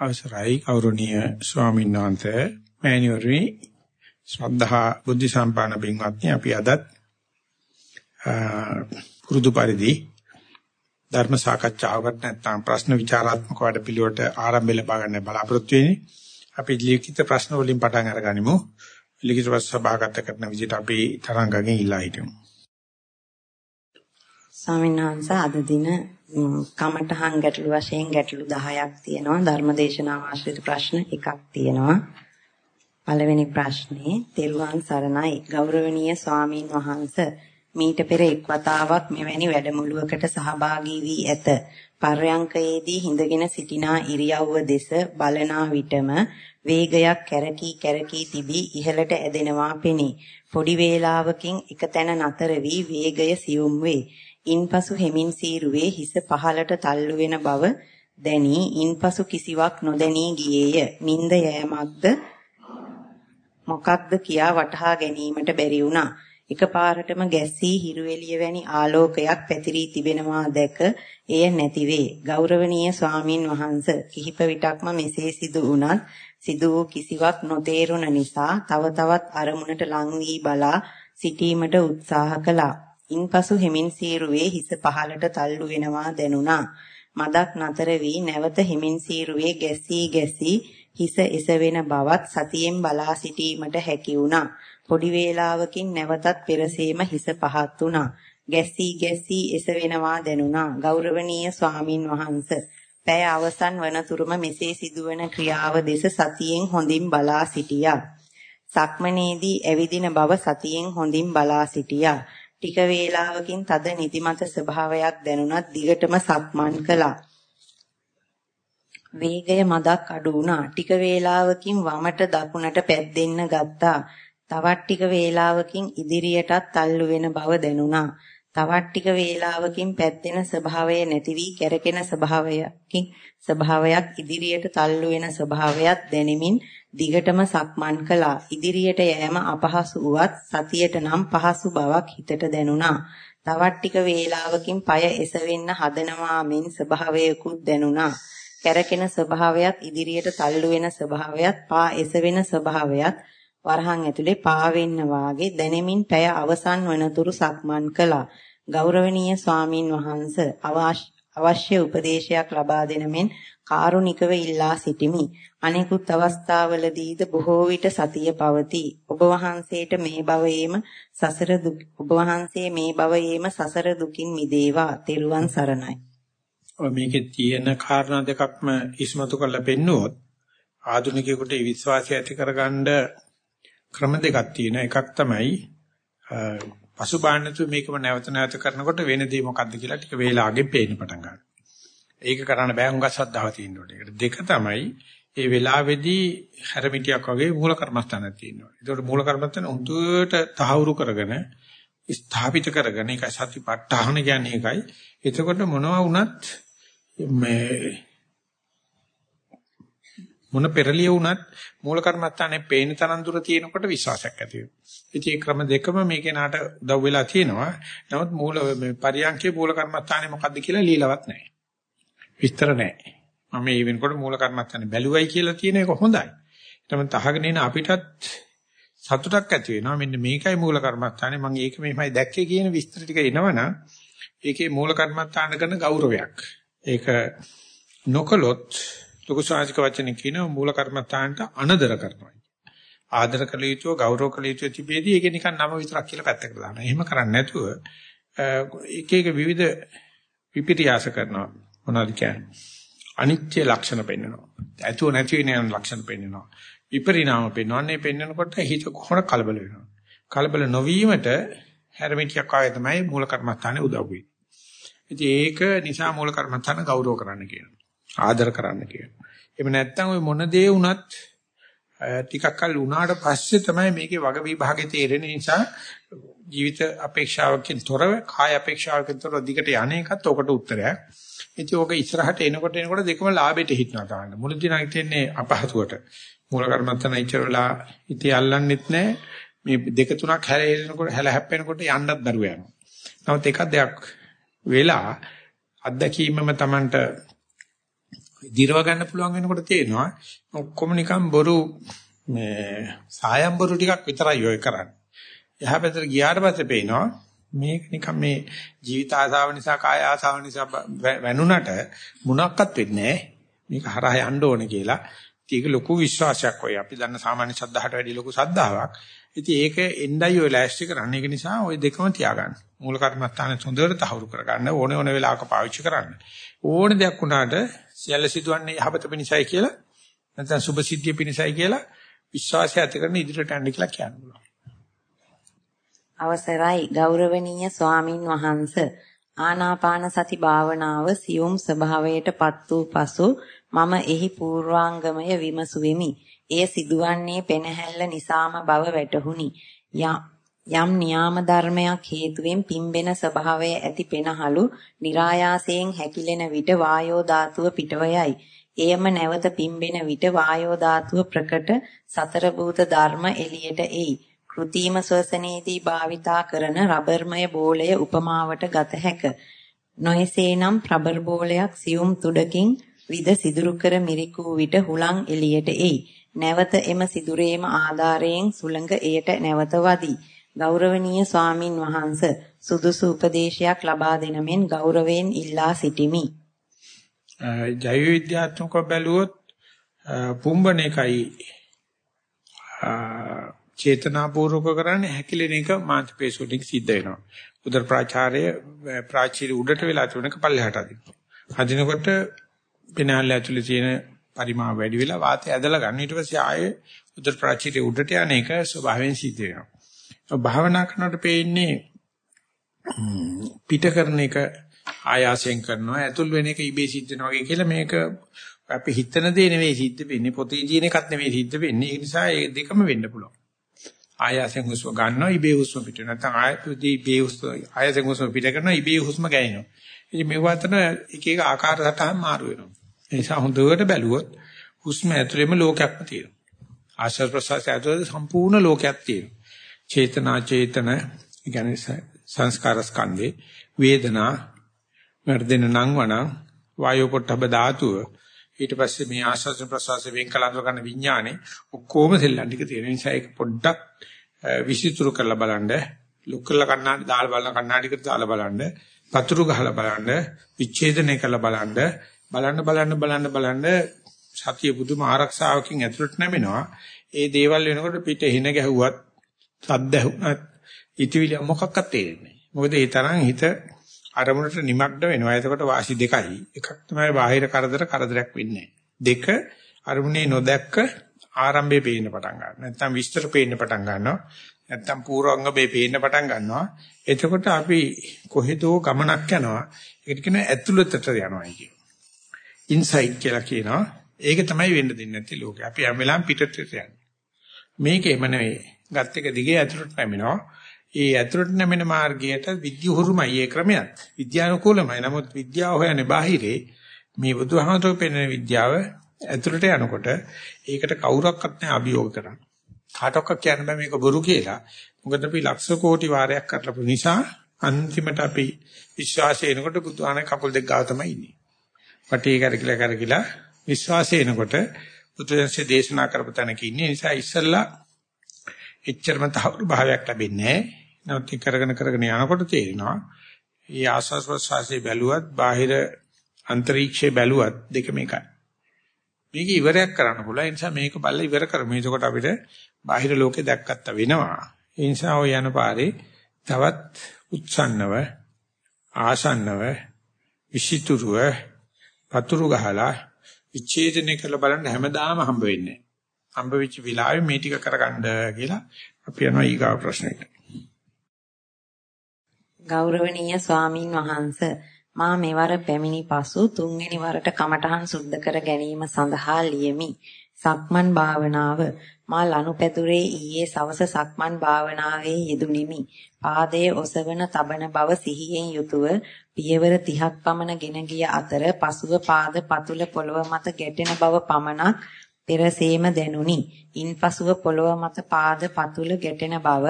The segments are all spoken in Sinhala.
අවසරයි ගෞරවනීය ස්වාමීන් වහන්සේ මෑණියෝනි ශ්‍රද්ධා බුද්ධ සම්පන්න බින්වත්නි අපි අදත් පුරුදු පරිදි ධර්ම සාකච්ඡාවකට නැත්නම් ප්‍රශ්න විචාරාත්මක වැඩපිළිවෙලට ආරම්භය ලබා ගන්න බලාපොරොත්තු වෙන්නේ. අපි ලිඛිත ප්‍රශ්න වලින් පටන් අරගනිමු. ලිඛිත ප්‍රශ්න සභාගත කරන විදිහට අපි තරංගගෙන් ඉල්ලා හිටිමු. ස්වාමීන් වහන්සේ අද දින කමඨහන් ගැටළු වශයෙන් ගැටළු 10ක් තියෙනවා. ධර්මදේශනාව ආශ්‍රිත ප්‍රශ්න එකක් තියෙනවා. පළවෙනි ප්‍රශ්නේ තෙරුවන් සරණයි. ගෞරවනීය ස්වාමින් වහන්සේ මීට පෙර එක් වතාවක් මෙවැනි වැඩමුළුවකට සහභාගී වී ඇත. පර්යංකයේදී හිඳගෙන සිටිනා ඉරියව්ව දෙස බලනා විටම වේගයක් කැරකී කැරකී තිබී ඉහළට ඇදෙනවා පෙනේ. පොඩි වේලාවකින් එක තැන නතර වී වේගය සියුම් වේ. ඉන්පසු හෙමින් සීරුවේ හිස පහළට තල්ලු වෙන බව දැනි ඉන්පසු කිසිවක් නොදැනී ගියේය. නිନ୍ଦ යෑමක්ද මොකක්ද කියා වටහා ගැනීමට බැරි වුණා. එකපාරටම ගැස්සී හිරු එළිය වැනි ආලෝකයක් පැතිරී තිබෙනවා දැක එය නැතිවේ. ගෞරවනීය ස්වාමින් වහන්සේ කිහිප විටක්ම මෙසේ සිදු වුණත් සිදු වූ කිසිවක් නොතේරුණ නිසා තව තවත් අරමුණට ලං වී බලා සිටීමට උත්සාහ කළා. ඉන්පසු හිමින් සීරුවේ හිස පහළට තල්ලු වෙනවා දැනුණා. මදක් නතර වී නැවත හිමින් සීරුවේ ගැස්සී ගැස්සී හිස එසවෙන බවත් සතියෙන් බලා සිටීමට හැකි වුණා. පොඩි වේලාවකින් නැවතත් පෙරසේම හිස පහත් වුණා. ගැස්සී ගැස්සී එසවෙනවා දැනුණා. ගෞරවනීය ස්වාමින් වහන්සේ පැය අවසන් වනතුරුම මෙසේ සිදුවන ක්‍රියාව දෙස සතියෙන් හොඳින් බලා සිටියා. සක්මනේදී ඇවිදින බව සතියෙන් හොඳින් බලා සිටියා. ටික වේලාවකින් තද නිදිමත ස්වභාවයක් දැනුණත් දිගටම සක්මන් කළා. වේගය මදක් අඩු වුණා. ටික වේලාවකින් වමට දකුණට පැද්දෙන්න ගත්තා. තවත් ටික වේලාවකින් ඉදිරියටත් තල්ලු වෙන බව දැනුණා. තවත් ටික වේලාවකින් පැද්දෙන ස්වභාවය නැති වී කැරකෙන ස්වභාවයකින් ස්වභාවයක් ඉදිරියට තල්ලු වෙන ස්වභාවයක් දැනෙමින් දිගටම සක්මන් කළා. ඉදිරියට යෑම අපහසු වුවත් සතියට නම් පහසු බවක් හිතට දැනුණා. තවත් ටික වේලාවකින් পায় එසවෙන්න හදනවා මෙන් ස්වභාවයකුත් දැනුණා. කැරකෙන ස්වභාවයත් ඉදිරියට තල්ලු වෙන ස්වභාවයත් පා එසවෙන ස්වභාවයත් වරහන් ඇතුලේ පාවෙන්න වාගේ දැනෙමින් පැය අවසන් වනතුරු සක්මන් කළා. ගෞරවනීය ස්වාමින් වහන්සේ අවශ්‍ය උපදේශයක් ලබා දෙන මෙන් කාරුණිකව ඉල්ලා සිටිමි. අනෙකුත් අවස්ථාවලදීද බොහෝ විට සතිය පවතී. ඔබ වහන්සේට මේ භවයේම සසර දුක් ඔබ වහන්සේ මේ භවයේම සසර දුකින් මිදේවා. තෙරුවන් සරණයි. ඔය මේකේ තියෙන කාරණා දෙකක්ම ඉස්මතු කරලා පෙන්නුවොත් ආධුනිකයෙකුට විශ්වාසය ඇති කරගන්න ක්‍රම දෙකක් තියෙනවා. එකක් තමයි පසුබාහනතු මේකම නැවත නැවත කරනකොට වෙන දේ මොකද්ද කියලා ටික වේලාවකින් පේන්න පටන් ගන්නවා. ඒක කරන්න බෑ හුඟක් ශ්‍රද්ධාව තියෙන්න ඕනේ. ඒකට දෙක තමයි ඒ වෙලාවේදී හැරමිටියක් වගේ මූල කර්මස්ථානක් තියෙනවා. ඒකට මූල කර්මස්ථාන උන්දුවට තහවුරු කරගෙන ස්ථාපිත කරගෙන ඒක සතිපට්ඨාන කියන්නේ ඒකයි. එතකොට මොනවා වුණත් මේ මොන පෙරලිය වුණත් මූල කර්මස්ථානේ පේන තරම් දුර තියෙනකොට විශ්වාසයක් ඇති වෙනවා. ඉතින් මේ ක්‍රම දෙකම මේකේ නාට උදව් වෙලා තියෙනවා. නමුත් මූල මේ පරියන්කේ මූල කර්මස්ථානේ මොකද්ද කියලා লীලවත් නැහැ. විස්තර නැහැ. මම මේ වෙනකොට මූල කර්මස්ථානේ බැලුවයි කියලා තියෙන එක හොඳයි. තමයි තහගෙන ඉන අපිටත් සතුටක් ඇති වෙනවා. මෙන්න මේකයි මූල කර්මස්ථානේ මම ඒක මෙහෙමයි දැක්කේ කියන විස්තර ටික එනවනම් ඒකේ මූල කර්මස්ථාන කරන ගෞරවයක්. ඒක නොකලොත් ලොකු ශාස්ත්‍රික වචනෙන් කියනවා මූල කර්මස්ථානට අනදර කරනවා. ආදර කළ යුතුව ගෞරව කළ යුතුව තිබෙදී ඒක නිකන් නම විතරක් කියලා පැත්තකට දානවා. එහෙම කරන්නේ නැතුව එක එක විවිධ විපිරියාස කරනවා. මොනවද කියන්නේ? අනිත්‍ය ලක්ෂණ පෙන්වනවා. ඇතුව නැති වෙන යන ලක්ෂණ පෙන්වනවා. විපරිණාම පෙන්වන්නේ පෙන්වනකොට හිත කොහොමද කලබල වෙනවා. කලබල නොවීමට හැරමිටියක් ආයේ තමයි මූල කර්මස්ථානේ උදව් වෙන්නේ. ඉතින් ඒක නිසා මූල කර්මස්ථාන ගෞරව කරන්න කියනවා. ආදර කරන්න කියනවා. එහෙම නැත්නම් ওই මොන දේ වුණත් ටිකක් කල් වුණාට පස්සේ තමයි මේකේ වග විභාගේ තේරෙන නිසා ජීවිත අපේක්ෂාවකින් තොරව කාය අපේක්ෂාවකින් තොරව දිගට යන්නේකත් ඔකට උත්තරයක්. ඉතින් ඕක ඉස්සරහට එනකොට එනකොට දෙකම ලාභයට හිටනවා තමයි. මුලදී නම් හිටින්නේ අපහසුවට. මූල කර්මත්තන ඉච්චරලා ඉතින් අල්ලන්නෙත් නැහැ. මේ දෙක තුනක් හැලෙනකොට හැල හැප්පෙනකොට යන්නත් දරුව යනවා. නමුත් එකක් දෙයක් වෙලා අත්දැකීමම Tamanට දිරව ගන්න පුළුවන් වෙනකොට තේරෙනවා ඔක්කොම නිකන් බොරු මේ සායම් බොරු ටිකක් විතරයි ඔය කරන්නේ. එහා පැත්තට ගියාට පස්සේ පේනවා මේක නිකන් මේ ජීවිත ආසාව නිසා කාය ආසාව නිසා වැනුණට මොනක්වත් වෙන්නේ මේක හරහා යන්න ඕනේ කියලා. ඒක ලොකු විශ්වාසයක් ඔය අපි දන්න සාමාන්‍ය ශ්‍රද්ධාවට වැඩිය ලොකු ශ්‍රද්ධාවක්. ඉතින් ඒක එන්නයි ඔය ලෑස්ති කරන්නේ. ඒක නිසා ඔය දෙකම තියාගන්න. මූල කර්මස්ථානේ හොඳට තහවුරු කරගන්න ඕනේ ඕනේ වෙලාවක පාවිච්චි කරන්න. ඕනේ දෙයක් වුණාට සියල්ල සිදුවන්නේ යහපත පිණිසයි කියලා නැත්නම් සුභ සිද්ධිය පිණිසයි කියලා විශ්වාසය ඇති කරන ඉදිරියට යන්න කියලා කියනවා. අවසරයි ගෞරවනීය ස්වාමින් වහන්ස ආනාපාන සති භාවනාව සියුම් ස්වභාවයටපත් වූ පසු මම එහි පූර්වාංගමය විමසුවෙමි. එය සිදුවන්නේ පෙනහැල්ල නිසාම බව වැටහුණි. යම් නියාම ධර්මයක් හේතුවෙන් පිම්බෙන ස්වභාවය ඇති පෙනහලු નિરાයාසයෙන් හැකිලෙන විට වායෝ ධාතුව පිටවයයි. එයම නැවත පිම්බෙන විට වායෝ ධාතුව ප්‍රකට සතර භූත ධර්ම එළියට එයි. කෘතිම ශ්වසනයේදී භාවිතා කරන රබර්මය බෝලය උපමාවට ගත හැක. නොයසේනම් රබර් බෝලයක් සියුම් තුඩකින් විද සිදුරු කර මිරිකූ විට හුලං එළියට එයි. නැවත එම සිදුරේම ආධාරයෙන් සුළඟ එයට නැවත වදී. ගෞරවනීය ස්වාමින් වහන්ස සුදුසු උපදේශයක් ලබා දෙන මෙන් ගෞරවයෙන් ඉල්ලා සිටිමි. ජෛව විද්‍යාත්මකව බැලුවොත් පුම්බන එකයි චේතනාපූර්වක කරන්නේ හැකිලෙන එක මාංශ පේශෝලින් සිද්ධ වෙනවා. උදර ප්‍රාචාරය ප්‍රාචීර උඩට වෙලා තිබුණක පල්ලෙහාට අදිනවා. අදිනකොට පෙනාල ඇතුලේ තියෙන පරිමාව වැඩි වෙලා වාතය ඇදලා ගන්න. ඊට පස්සේ ආයේ උදර ප්‍රාචීරයේ උඩට යන එක ස්වභාවයෙන් සිද්ධ වෙනවා. භාවනා කරනකොට පේන්නේ පිට කරන එක ආයාසයෙන් කරනවා ඇතුල් වෙන එක ඉබේ සිද්ධ වෙනවා වගේ කියලා මේක අපි හිතන දේ නෙවෙයි සිද්ධ වෙන්නේ පොතේ තියෙන එකක් නෙවෙයි සිද්ධ වෙන්නේ ඒ නිසා ඒ දෙකම වෙන්න පුළුවන් ආයාසයෙන් හුස්ම ගන්නවා ඉබේ හුස්ම පිට. නැත්නම් ආයතදී ඉබේ හුස්ම ආයාසයෙන් හුස්ම පිට කරනවා ඉබේ හුස්ම ගෑනවා ඉතින් මේ වතන එක එක ආකාර සටහන් මාරු වෙනවා. ඒ නිසා හොඳට බැලුවොත් හුස්ම ඇතුළේම ලෝකයක්ම තියෙනවා. ආශ්වාස ප්‍රශ්වාස ඇතුළේ සම්පූර්ණ ලෝකයක් තියෙනවා. චේතනා චේතන කියන්නේ සංස්කාර ස්කන්ධේ වේදනා වර්ධන නම් වණ වායෝ පොට්ටබ ධාතුව ඊට පස්සේ මේ ආස්වාද ප්‍රසවාස වෙන් කලඳව ගන්න විඥානේ ඔක්කොම සෙල්ලම් ටික තියෙන නිසා ඒක පොඩ්ඩක් විසිතුරු කරලා බලන්න. ලොක් කරලා කන්නාඩි දාලා බලන කන්නාඩිකට දාලා බලන්න. පතුරු ගහලා බලන්න. විච්ඡේදනය කරලා බලන්න. බලන්න බලන්න බලන්න බලන්න සතිය පුදුම ආරක්ෂාවකින් ඇතුළට නැමෙනවා. ඒ දේවල් වෙනකොට පිට හින ගැහුවත් සද්ද ඇහුණත් ඉතිවිලි මොකක්වත් තේරෙන්නේ නැහැ. මොකද ඒ තරම් හිත අරමුණට නිමග්න වෙනවා. එතකොට වාසි දෙකයි. එකක් තමයි බාහිර කරදර කරදරයක් වෙන්නේ දෙක අරමුණේ නොදැක්ක ආරම්භයේ පේන්න පටන් ගන්නවා. නැත්නම් විස්තර පේන්න පටන් ගන්නවා. නැත්නම් පූර්වංගබේ පේන්න පටන් ගන්නවා. එතකොට අපි කොහෙදෝ ගමනක් යනවා. ඒකට කියනවා ඇතුළතට යනවා කියන. ඉන්සයිඩ් කියලා කියනවා. ඒක තමයි වෙන්න දෙන්නේ නැති ලෝකේ. අපි හැම වෙලාවෙම පිටතට යන්නේ. මේකේම නෙවෙයි. ගත් එක දිගේ ඇතුළට පැමිණෙනවා. ඒ ඇතුළට නැමෙන මාර්ගයට විද්‍යුහුරුමයි ඒ ක්‍රමයක්. විද්‍යානුකූලමයි. නමුත් විද්‍යාව හොයන්නේ බාහිරේ මේ බුදුහාමතුරු පෙන්වන විද්‍යාව ඇතුළට යනකොට ඒකට කවුරක්වත් නැහැ අභියෝග කරන්න. කාටවත් කියන්න බෑ මේක බොරු කියලා. මොකද අපි ලක්ෂ කෝටි වාරයක් කරලා නිසා අන්තිමට අපි විශ්වාසය එනකොට බුදුහාමේ කකුල් දෙක ගාව තමයි ඉන්නේ. වටේ කරකිලා කරකිලා විශ්වාසය එනකොට බුදුන්සේ දේශනා කරපු තැනක ඉන්නේ. නිසා ඉස්සල්ලා එච්චරම තහවුරු භාවයක් ලැබෙන්නේ නැහැ. නමුත් ඒක කරගෙන කරගෙන යනකොට තේරෙනවා මේ ආස්වාස් ප්‍රසවාසයේ බැලුවත් බාහිර අන්තරීක්ෂයේ බැලුවත් දෙකම එකයි. මේක ඉවරයක් කරන්න පුළුවන්. ඒ නිසා මේක බලලා ඉවර කරමු. එතකොට අපිට බාහිර ලෝකේ දැක්කත්ත වෙනවා. ඒ නිසා ඔය යන පාරේ තවත් උත්සන්නව ආසන්නව විසිතුරුව පතුරු ගහලා විච්ඡේදනය කරලා බලන්න හැමදාම හම්බ වෙන්නේ. හම්බ වෙච්ච විලාවේ මේ ටික කරගන්න කියලා අපි යනවා ඊගාව ප්‍රශ්නෙට. ගෞරවනීය ස්වාමින් වහන්ස මා මෙවර පැමිණි පසු තුන්වෙනි වරට කමඨහන් සුද්ධ කර ගැනීම සඳහා ලියමි. සක්මන් භාවනාව මා ලනුපැදුරේ ඊයේ සවස සක්මන් භාවනාවේ යෙදුණෙමි. පාදයේ ඔසවන තබන බව සිහියෙන් යුතුව පියවර 30ක් පමණ ගෙන ගිය අතර පසුව පාද පතුල පොළව මත ගැටෙන බව පමණක් පෙරසේම දැනුනි. ඉන්පසුව පොළව මත පාද පතුල ගැටෙන බව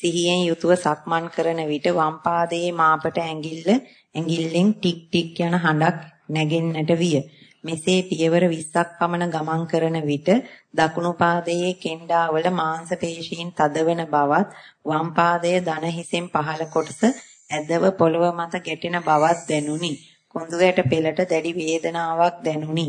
සිහියෙන් යුතුව සක්මන් කරන විට වම් පාදයේ මාපට ඇඟිල්ල ඇඟිල්ලෙන් ටික් ටික් යන හඬක් නැගෙන්නට විය. මෙසේ පියවර 20ක් පමණ ගමන් කරන විට දකුණු පාදයේ කෙන්ඩාවල මාංශ පේශීන් තදවන බවත් වම් පාදයේ දන හිසෙන් පහළ කොටස ඇදව පොළව මත ගැටෙන බවක් දැනුනි. කොඳුයට පෙළට දැඩි වේදනාවක් දැනුනි.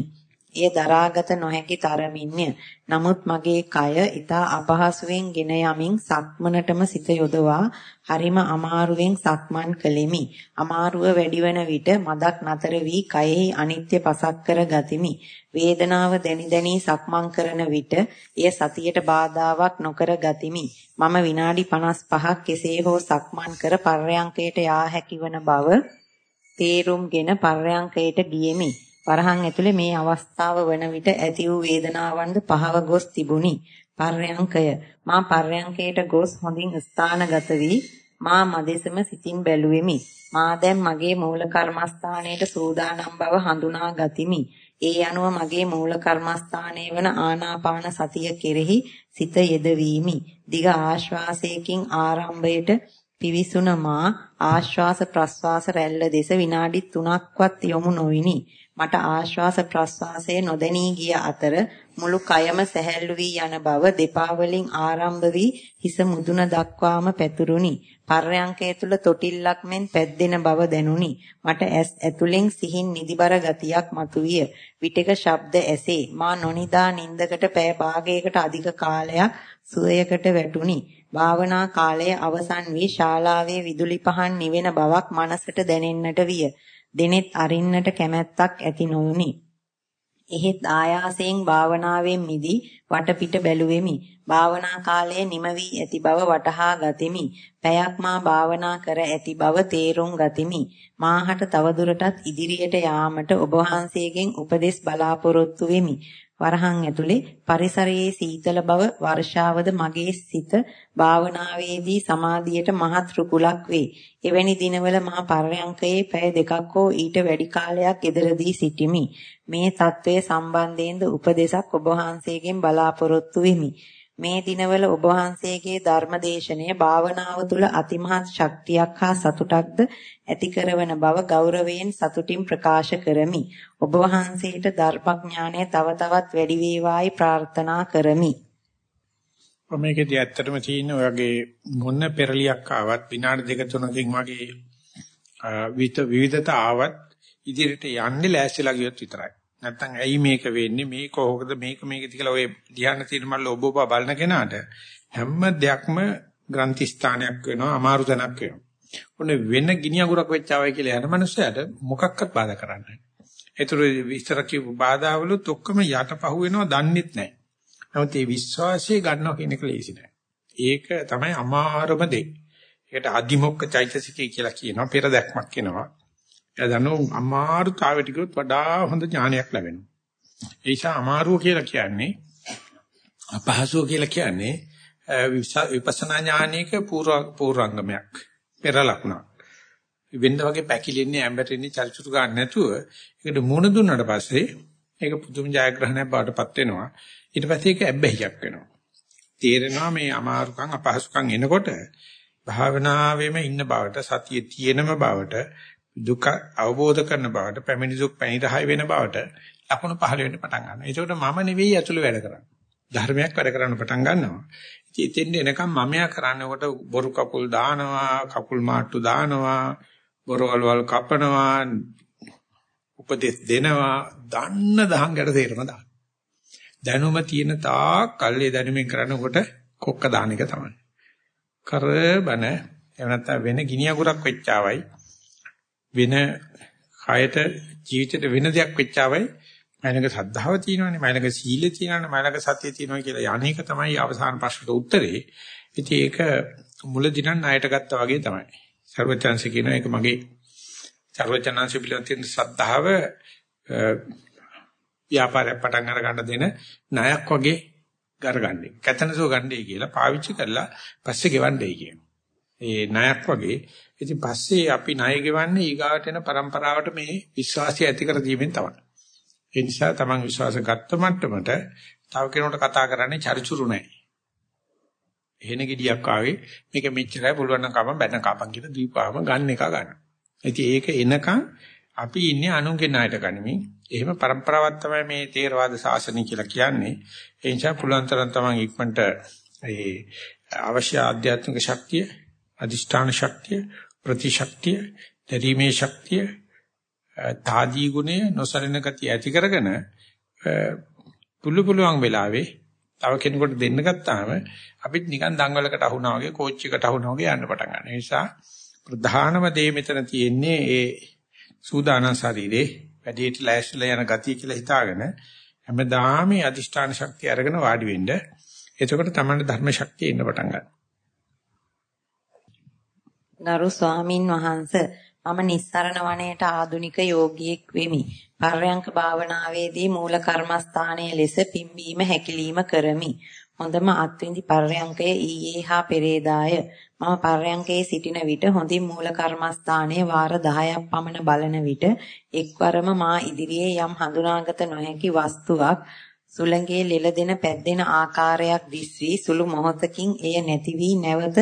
එය දරාගත නොහැකි තරමින්ය. නමුත් මගේ කය ඊතා අපහසුවෙන් ගෙන යමින් සක්මනටම සිත යොදවා හරිම අමාරුවෙන් සක්මන් කළෙමි. අමාරුව වැඩිවන විට මදක් නතර වී කයෙහි අනිත්‍ය පසක් කර ගතිමි. වේදනාව දැනි දැනි සක්මන් කරන විට එය සතියට බාධාවක් නොකර ගතිමි. මම විනාඩි 55ක් කෙසේ හෝ සක්මන් කර පර්යංකයට යා හැකිවන බව තේරුම්ගෙන පර්යංකයට ගියෙමි. වරහන් ඇතුලේ මේ අවස්ථාව වන විට ඇති වූ වේදනාවන්ද පහව ගොස් තිබුණි. පර්යංකය මා පර්යංකයට ගොස් හොඳින් ස්ථානගත වී මා මදෙසම සිතින් බැලුවෙමි. මා දැන් මගේ මූල කර්මස්ථානයට සූදානම් බව හඳුනා ගතිමි. ඒ අනුව මගේ මූල කර්මස්ථානයේ වන ආනාපාන සතිය කෙරෙහි සිත යෙදවීමි. දිග ආශ්වාසයකින් ආරම්භයට පිවිසුන මා ආශ්වාස ප්‍රශ්වාස රැල්ල දෙස විනාඩි 3ක්වත් යොමු නොවිනි. මට ආශ්වාස ප්‍රශ්වාසයේ නොදැනී ගිය අතර මුළු කයම සැහැල්ලු වී යන බව දෙපා වලින් ආරම්භ වී හිස මුදුන දක්වාම පැතුරුනි. පර්යංකය තුල තොටිල්ලක් මෙන් පැද්දෙන බව දැනුනි. මට ඇස් ඇතුලෙන් සිහින් නිදිබර ගතියක් මතුවිය. විටක ශබ්ද ඇසේ. මා නොනිදා නින්දකට පෑ භාගයකට අධික කාලයක් සුවයකට වැටුනි. භාවනා කාලය අවසන් වී ශාලාවේ විදුලි පහන් නිවෙන බවක් මනසට දැනෙන්නට විය. දෙනෙත් අරින්නට කැමැත්තක් ඇති නොවුනි. එහෙත් ආයාසයෙන් භාවනාවෙන් මිදී වටපිට බැලුවෙමි. භාවනා කාලය නිම වී ඇති බව වටහා ගතිමි. පැයක් මා භාවනා කර ඇති බව තේරුම් ගතිමි. මාහට තවදුරටත් ඉදිරියට යාමට ඔබ වහන්සේගෙන් උපදෙස් බලාපොරොත්තු වෙමි. වරහන් ඇතුලේ පරිසරයේ සීතල බව වර්ෂාවද මගේ සිත භාවනාවේදී සමාධියට මහත් රුකුලක් වේ. එවැනි දිනවල මා පරයන්කයේ පැය දෙකක් හෝ ඊට වැඩි කාලයක් ඉදරදී සිටිමි. මේ தત્ත්වය සම්බන්ධයෙන්ද උපදේශක් ඔබ වහන්සේගෙන් බලාපොරොත්තු වෙමි. මේ දිනවල ඔබ වහන්සේගේ ධර්මදේශනය භාවනාව තුළ අතිමහත් ශක්තියක් හා සතුටක්ද ඇති කරවන බව ගෞරවයෙන් සතුටින් ප්‍රකාශ කරමි. ඔබ වහන්සේට ධර්මඥානය තව තවත් වැඩි වේවායි ප්‍රාර්ථනා කරමි. මේකේදී ඇත්තටම තියෙන ඔයගේ මොන පෙරලියක් ආවත් විනාඩි දෙක තුනකින් වගේ විවිධතා ආවත් ඉදිරියට යන්නේ ලෑස්තිලා ගියොත් විතරයි. නැත්තම් ඇයි මේක වෙන්නේ මේ කොහොමද මේක මේකද කියලා ඔය ධ්‍යාන තියෙන මල්ල ඔබ ඔබ බලන කෙනාට හැම දෙයක්ම ග්‍රන්ථි ස්ථානයක් වෙනවා අමාරු තැනක් වෙනවා. ඔන්න වෙන ගිනි අඟුරක් වෙච්චාවයි කියලා යන මනුස්සයාට මොකක්වත් බාධා කරන්නේ නැහැ. ඒතර විස්තර කියපු බාධාවලුත් ඔක්කොම යටපහුව වෙනවා දන්නෙත් නැහැ. නමුත් මේ විශ්වාසය ගන්නවා කියන එක ලේසි නෑ. ඒක තමයි අමාරුම දේ. ඒකට අදිමොක්ක චෛතසිකය කියලා කියනවා. පෙර දැක්මක් කියනවා. එයා දන්නෝ අමාරුතාවයට ගියොත් වඩා හොඳ ඥානයක් ලැබෙනවා. ඒ නිසා අමාරුව කියලා කියන්නේ අපහසුව කියලා කියන්නේ විපස්සනා ඥානයක පූර්ව පූර්වංගමයක් පෙර ලකුණක්. වෙන්න වගේ පැකිලෙන්නේ ඇම්බැටෙන්නේ චරිචුරු ගන්න නැතුව ඒකට මුණ දුන්නාට පස්සේ ඒක පුදුම ජයග්‍රහණයක් බවටපත් වෙනවා. ඊට පස්සේ ඒක ඇබ්බැහියක් වෙනවා. තේරෙනවා මේ අමාරුකම් අපහසුකම් එනකොට භාවනාවෙම ඉන්න බවට සතියේ තියෙනම බවට දුක අවබෝධ කරන බවට පැමිණි දුක් පැනිරහය වෙන බවට ලකුණු පහළ වෙන්න පටන් ගන්නවා. ඒකට මම නෙවෙයි ඇතුළේ වැඩ කරන්නේ. ධර්මයක් වැඩ කරන්න පටන් ගන්නවා. ඉතින් එතෙන් එනකම් මමයා කරන්නකොට බොරු කකුල් දානවා, කකුල් මාට්ටු දානවා, බොරවල්වල් කපනවා, උපදෙස් දෙනවා, දන්න දහංගට තේරම දාන. දැනුම තියෙන තාක් කල්ලේ දැනුමින් කරනකොට කොක්ක දාන එක තමයි. කරබන එහෙම නැත්නම් වෙන ගිනි අගුරක් වෙච්චාවයි වෙන කයට ජීවිතේට වෙන දෙයක් වෙච්චාවයි මයිලක සද්ධාව තියෙනවනේ මයිලක සීලය තියෙනවනේ මයිලක සතිය තියෙනවා කියලා යන්නේක තමයි අවසාන ප්‍රශ්නට උත්තරේ. ඉතින් ඒක මුලදී නම් ණයට ගත්තා වගේ තමයි. සර්වචන්ස කියන එක මගේ සර්වචනංශ පිළිබඳ තියෙන සද්ධාව ව්‍යාපාරයක් පටන් අර ගන්න දෙන ණයක් වගේ ගරගන්නේ. කැතනසෝ ගන්නයි කියලා පාවිච්චි කරලා පස්සේ ගෙවන්නයි කියනවා. ඒ ණයක් වගේ. ඉතින් පස්සේ අපි ණය ගෙවන්නේ ඊගාවට එන પરම්පරාවට මේ විශ්වාසය ඇති කර දීමෙන් තමයි. ඒ නිසා Taman විශ්වාස ගත්ත මට්ටමට තව කෙනෙකුට කතා කරන්නේ චරිචුරු නැහැ. එහෙන gediyak ආවේ මේක මෙච්චරයි පුළුවන් නම් කපන් බැන කපන් කියලා දීපාම ගන්න එක ගන්න. ඉතින් ඒක එනකන් අපි ඉන්නේ අනුන්ගේ ණයට ගනිමින්. එහෙම પરම්පරාවක් තමයි මේ තේරවාද ශාසනය කියලා කියන්නේ. ඒ නිසා පුලුවන් තරම් Taman ඉක්මනට ඒ අවශ්‍ය ආධ්‍යාත්මික ශක්තිය අදිෂ්ඨාන ශක්තිය, ප්‍රතිශක්තිය, දරීමේ ශක්තිය, තාදී ගුණය, නොසලින ගතිය ඇති කරගෙන පුළු පුළුවන් වෙලාවේ තව කෙනෙකුට දෙන්න ගත්තාම අපිත් නිකන් දඟලකට අහුනා වගේ කෝච් එකට අහුනා වගේ යන්න පටන් ගන්නවා. ඒ නිසා ප්‍රධානම දේ මෙතන තියෙන්නේ ඒ සූදානම් ශරීරේ වැඩිහිටි ලෑස්තිලා යන ගතිය කියලා හිතාගෙන හැමදාම අදිෂ්ඨාන ශක්තිය අරගෙන වාඩි වෙන්න. එතකොට තමයි ධර්ම ශක්තිය එන්න පටන් ගන්නේ. ගරු ස්වාමින් වහන්සේ මම නිස්සරණ වනයේට ආදුනික යෝගියෙක් වෙමි. පර්යංක භාවනාවේදී මූල කර්මස්ථානයේ ලෙස පිම්බීම හැකිලිම කරමි. හොඳම අත්විඳි පර්යංකය ඊයේ හා පෙරේදාය. මම පර්යංකයේ සිටින විට හොඳින් මූල කර්මස්ථානයේ වාර 10ක් පමණ බලන විට එක්වරම මා ඉදිරියේ යම් හඳුනාගත නොහැකි වස්තුවක් සුළඟේ ලෙලදෙන පැද්දෙන ආකාරයක් දිස්වි සුළු මොහොතකින් එය නැති වී නැවත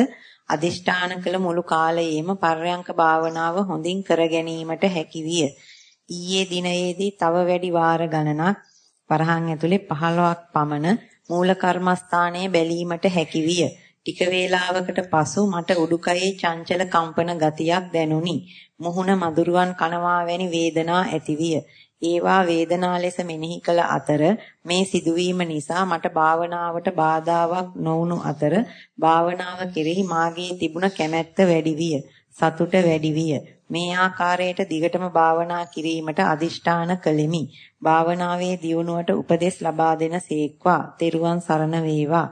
අදිෂ්ඨාන කළ මුළු කාලයේම පර්යංක භාවනාව හොඳින් කර ගැනීමට හැකි විය. ඊයේ දිනයේදී තව වැඩි වාර ගණනක් වරහන් ඇතුලේ 15ක් පමණ මූල කර්මස්ථානයේ බැලීමට හැකි විය. ටික වේලාවකට පසු මට උඩුකයේ චංචල කම්පන ගතියක් දැනුනි. මුහුණ මදුරුවන් කනවා වැනි වේදනා ඇතිවිය. ඒවා වේදනා ලෙස මෙනෙහි කළ අතර මේ සිදුවීම නිසා මට භාවනාවට බාධාවක් නොවුණු අතර භාවනාව කෙරෙහි මාගේ තිබුණ කැමැත්ත වැඩි විය. සතුට වැඩි විය. මේ ආකාරයට දිගටම භාවනා කිරීමට අදිෂ්ඨාන කළෙමි. භාවනාවේ දියුණුවට උපදෙස් ලබා දෙන සේක්වා. තෙරුවන් සරණ වේවා.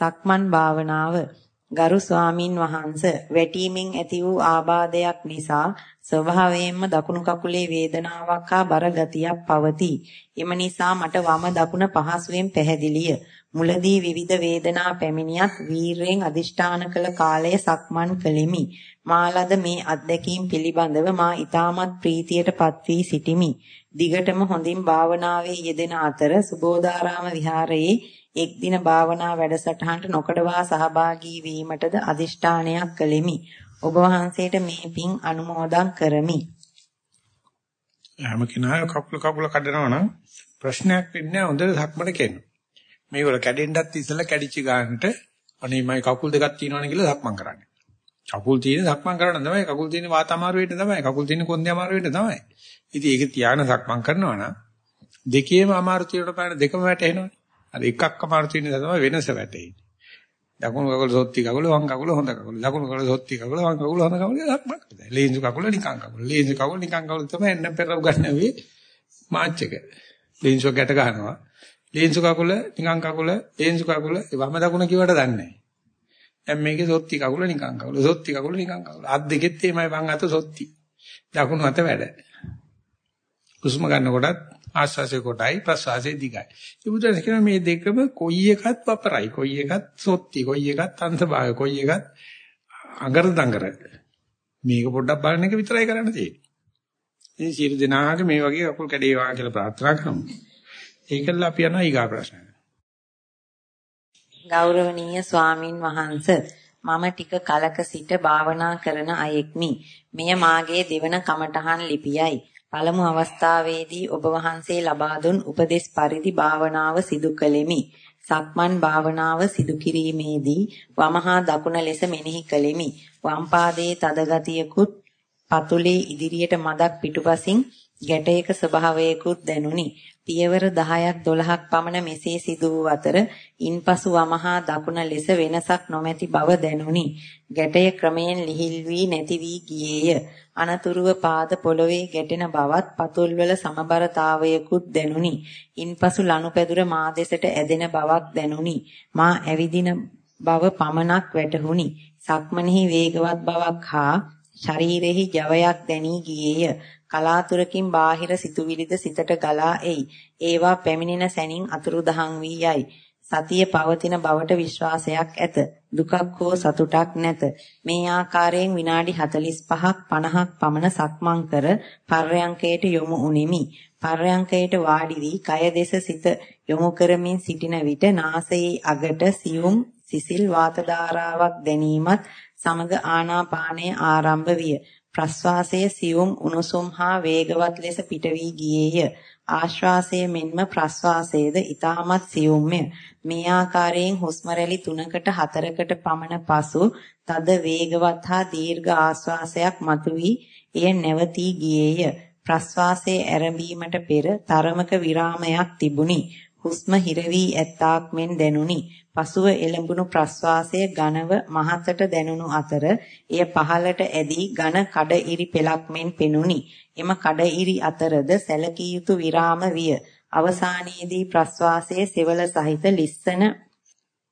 සක්මන් භාවනාව ගරු ස්වාමින් වහන්ස වැටීමෙන් ඇති වූ ආබාධයක් නිසා ස්වභාවයෙන්ම දකුණු කකුලේ වේදනාවක් හා බර ගතියක් පවතී. එම නිසා මට වම දකුණ පහසුවෙන් පැහැදිලිය. මුලදී විවිධ වේදනා පැමිණියත් වීරයෙන් අදිෂ්ඨාන කළ කාලය සක්මන් කළෙමි. මාලද මේ අත්දැකීම් පිළිබඳව මා ඊටමත් ප්‍රීතියටපත් වී සිටිමි. දිගටම හොඳින් භාවනාවේ යෙදෙන අතර සුබෝධාරාම විහාරයේ එක් දින භාවනා වැඩසටහනට නොකඩවා සහභාගී වීමටද අදිෂ්ඨානයක් කළෙමි. ඔබ වහන්සේට මේ පින් අනුමෝදන් කරමි. හැම කෙනා කකුල කකුල කඩනවා නම් ප්‍රශ්නයක් වෙන්නේ හොඳට සක්මන කියනවා. මේවල කැඩෙන්නත් ඉස්සෙල්ලා කැඩිච්ච ගන්නට අනේ මයි කකුල් දෙකක් තියෙනවනේ කියලා සක්මන් කරන්නේ. කකුල් තියෙන සක්මන් කරන්න තමයි කකුල් තියෙන වාත අමාරු වෙන්න තමයි කකුල් තියෙන කොන්දේ අමාරු වෙන්න තමයි. ඉතින් ඒක තියාන සක්මන් කරනවා නම් දෙකේම අමාරු තියෙනට පාන දෙකම වැටෙනවනේ. අර එකක් අමාරු තියෙන තමයි වෙනස වැටෙන්නේ. දකුණු කකුල සොත්ති කකුල වම් කකුල හොඳ කකුල. දකුණු කකුල සොත්ති කකුල වම් කකුල හොඳ කකුල සක්මන් කරනවා. ලේන්සු කකුල නිකන් කකුල. ලේන්සු කකුල නිකන් කකුල තමයි එන්න පෙර උගන්නවේ මාච් එක. ලේන්සු ගැට ගන්නවා. ලේන්සු කකුල නිකන් කකුල ලේන්සු කකුල වම දකුණ කිව්වට දන්නේ නැහැ. දැන් මේකේ සොත්ති කකුල නිකන් කකුල. සොත්ති කකුල නිකන් කකුල. අත් දෙකෙත් එමය වම් අත සොත්ති. දකුණු අත වැඩ. හුස්ම ගන්නකොටත් ආශ්වාසය කොටයි ප්‍රශ්වාසය දිගයි. ඒ බුදුරජාණන් කියනවා මේ දෙකම කොයි එකත් වපරයි. කොයි එකත් සොත්ති, කොයි එකත් අන්තභාගය, කොයි එකත් අඟර දඟර. මේක පොඩ්ඩක් බලන එක විතරයි කරන්න තියෙන්නේ. ඉතින් සියලු දෙනාගේ මේ වගේ අකුල් කැඩේවා කියලා ප්‍රාර්ථනා කරමු. ඒකල අපි යනවා ඊගා ප්‍රශ්න. ගෞරවනීය ස්වාමින් වහන්සේ මම ටික කලක සිට භාවනා කරන අයෙක්මි. මෙය මාගේ දෙවන කමඨහන් ලිපියයි. පළමු අවස්ථාවේදී ඔබ වහන්සේ ලබා දුන් උපදෙස් පරිදි භාවනාව සිදු කළෙමි. සක්මන් භාවනාව සිදු කිරීමේදී වමහා දකුණ ලෙස මෙනෙහි කළෙමි. වම් පාදයේ තද ගතියකුත් පතුලේ ඉදිරියට මදක් පිටුපසින් ගැටයක ස්වභාවයකුත් දැනුනි. පියවර 10ක් 12ක් පමණ මෙසේ සිදු වූ අතර ඉන්පසු වමහා දකුණ ලෙස වෙනසක් නොමැති බව දැනුනි. ගැටය ක්‍රමයෙන් ලිහිල් වී නැති වී ගියේය. අනතුරුව පාද පොළවේ ගැටෙන බවත් පතුල්වල සමබරතාවයකුත් දැනුනි. ඉන්පසු ලනුපැදුර මා දෙසට ඇදෙන බවක් දැනුනි. මා ඇවිදින බව පමණක් වැටහුණි. සක්මනෙහි වේගවත් බවක් හා ශරීරෙහි ජවයක් දැනී ගියේය. කලාතුරකින් බාහිර සිතුවිලිද සිතට ගලා එයි. ඒවා පැමිණෙන සැනින් අතුරුදහන් වී යයි. සතිය පවතින බවට විශ්වාසයක් ඇත. දුකක් හෝ සතුටක් නැත. මේ ආකාරයෙන් විනාඩි 45ක් 50ක් පමණ සක්මන් කර පර්යංකයට යොමු උනිමි. පර්යංකයට වාඩි වී කය දෙස සිත යොමු කරමින් සිටින විට නාසයේ අගට සියුම් සිසිල් වාත ධාරාවක් දැනීමත් සමග ආනාපානය ආරම්භ විය. ප්‍රස්වාසයේ සියුම් උණුසුම් හා වේගවත් ලෙස පිට වී ගියේය. ආශ්වාසය මෙන්ම ප්‍රස්වාසයේද ඊටමත් සියුම්ය. මේ ආකාරයෙන් හුස්ම රැලි 3කට 4කට පමණ පසු තද වේගවත් හා දීර්ඝ ආශ්වාසයක් මතුවී එය නැවතී ගියේය. ප්‍රස්වාසයේ ආරම්භීමට පෙර තරමක විරාමයක් තිබුණි. හුස්ම හිර වී ඇත්තාක් මෙන් දැනුනි. පසුව එළඹුණු ප්‍රස්වාසය ඝනව මහතට දැනුණු අතර එය පහළට ඇදී ඝන කඩ ඉරි පෙලක් මෙන් පෙනුනි. එම කඩ ඉරි අතරද සැලකිය යුතු විරාම විය. අවසානයේදී ප්‍රස්වාසයේ සෙවල සහිත ලිස්සන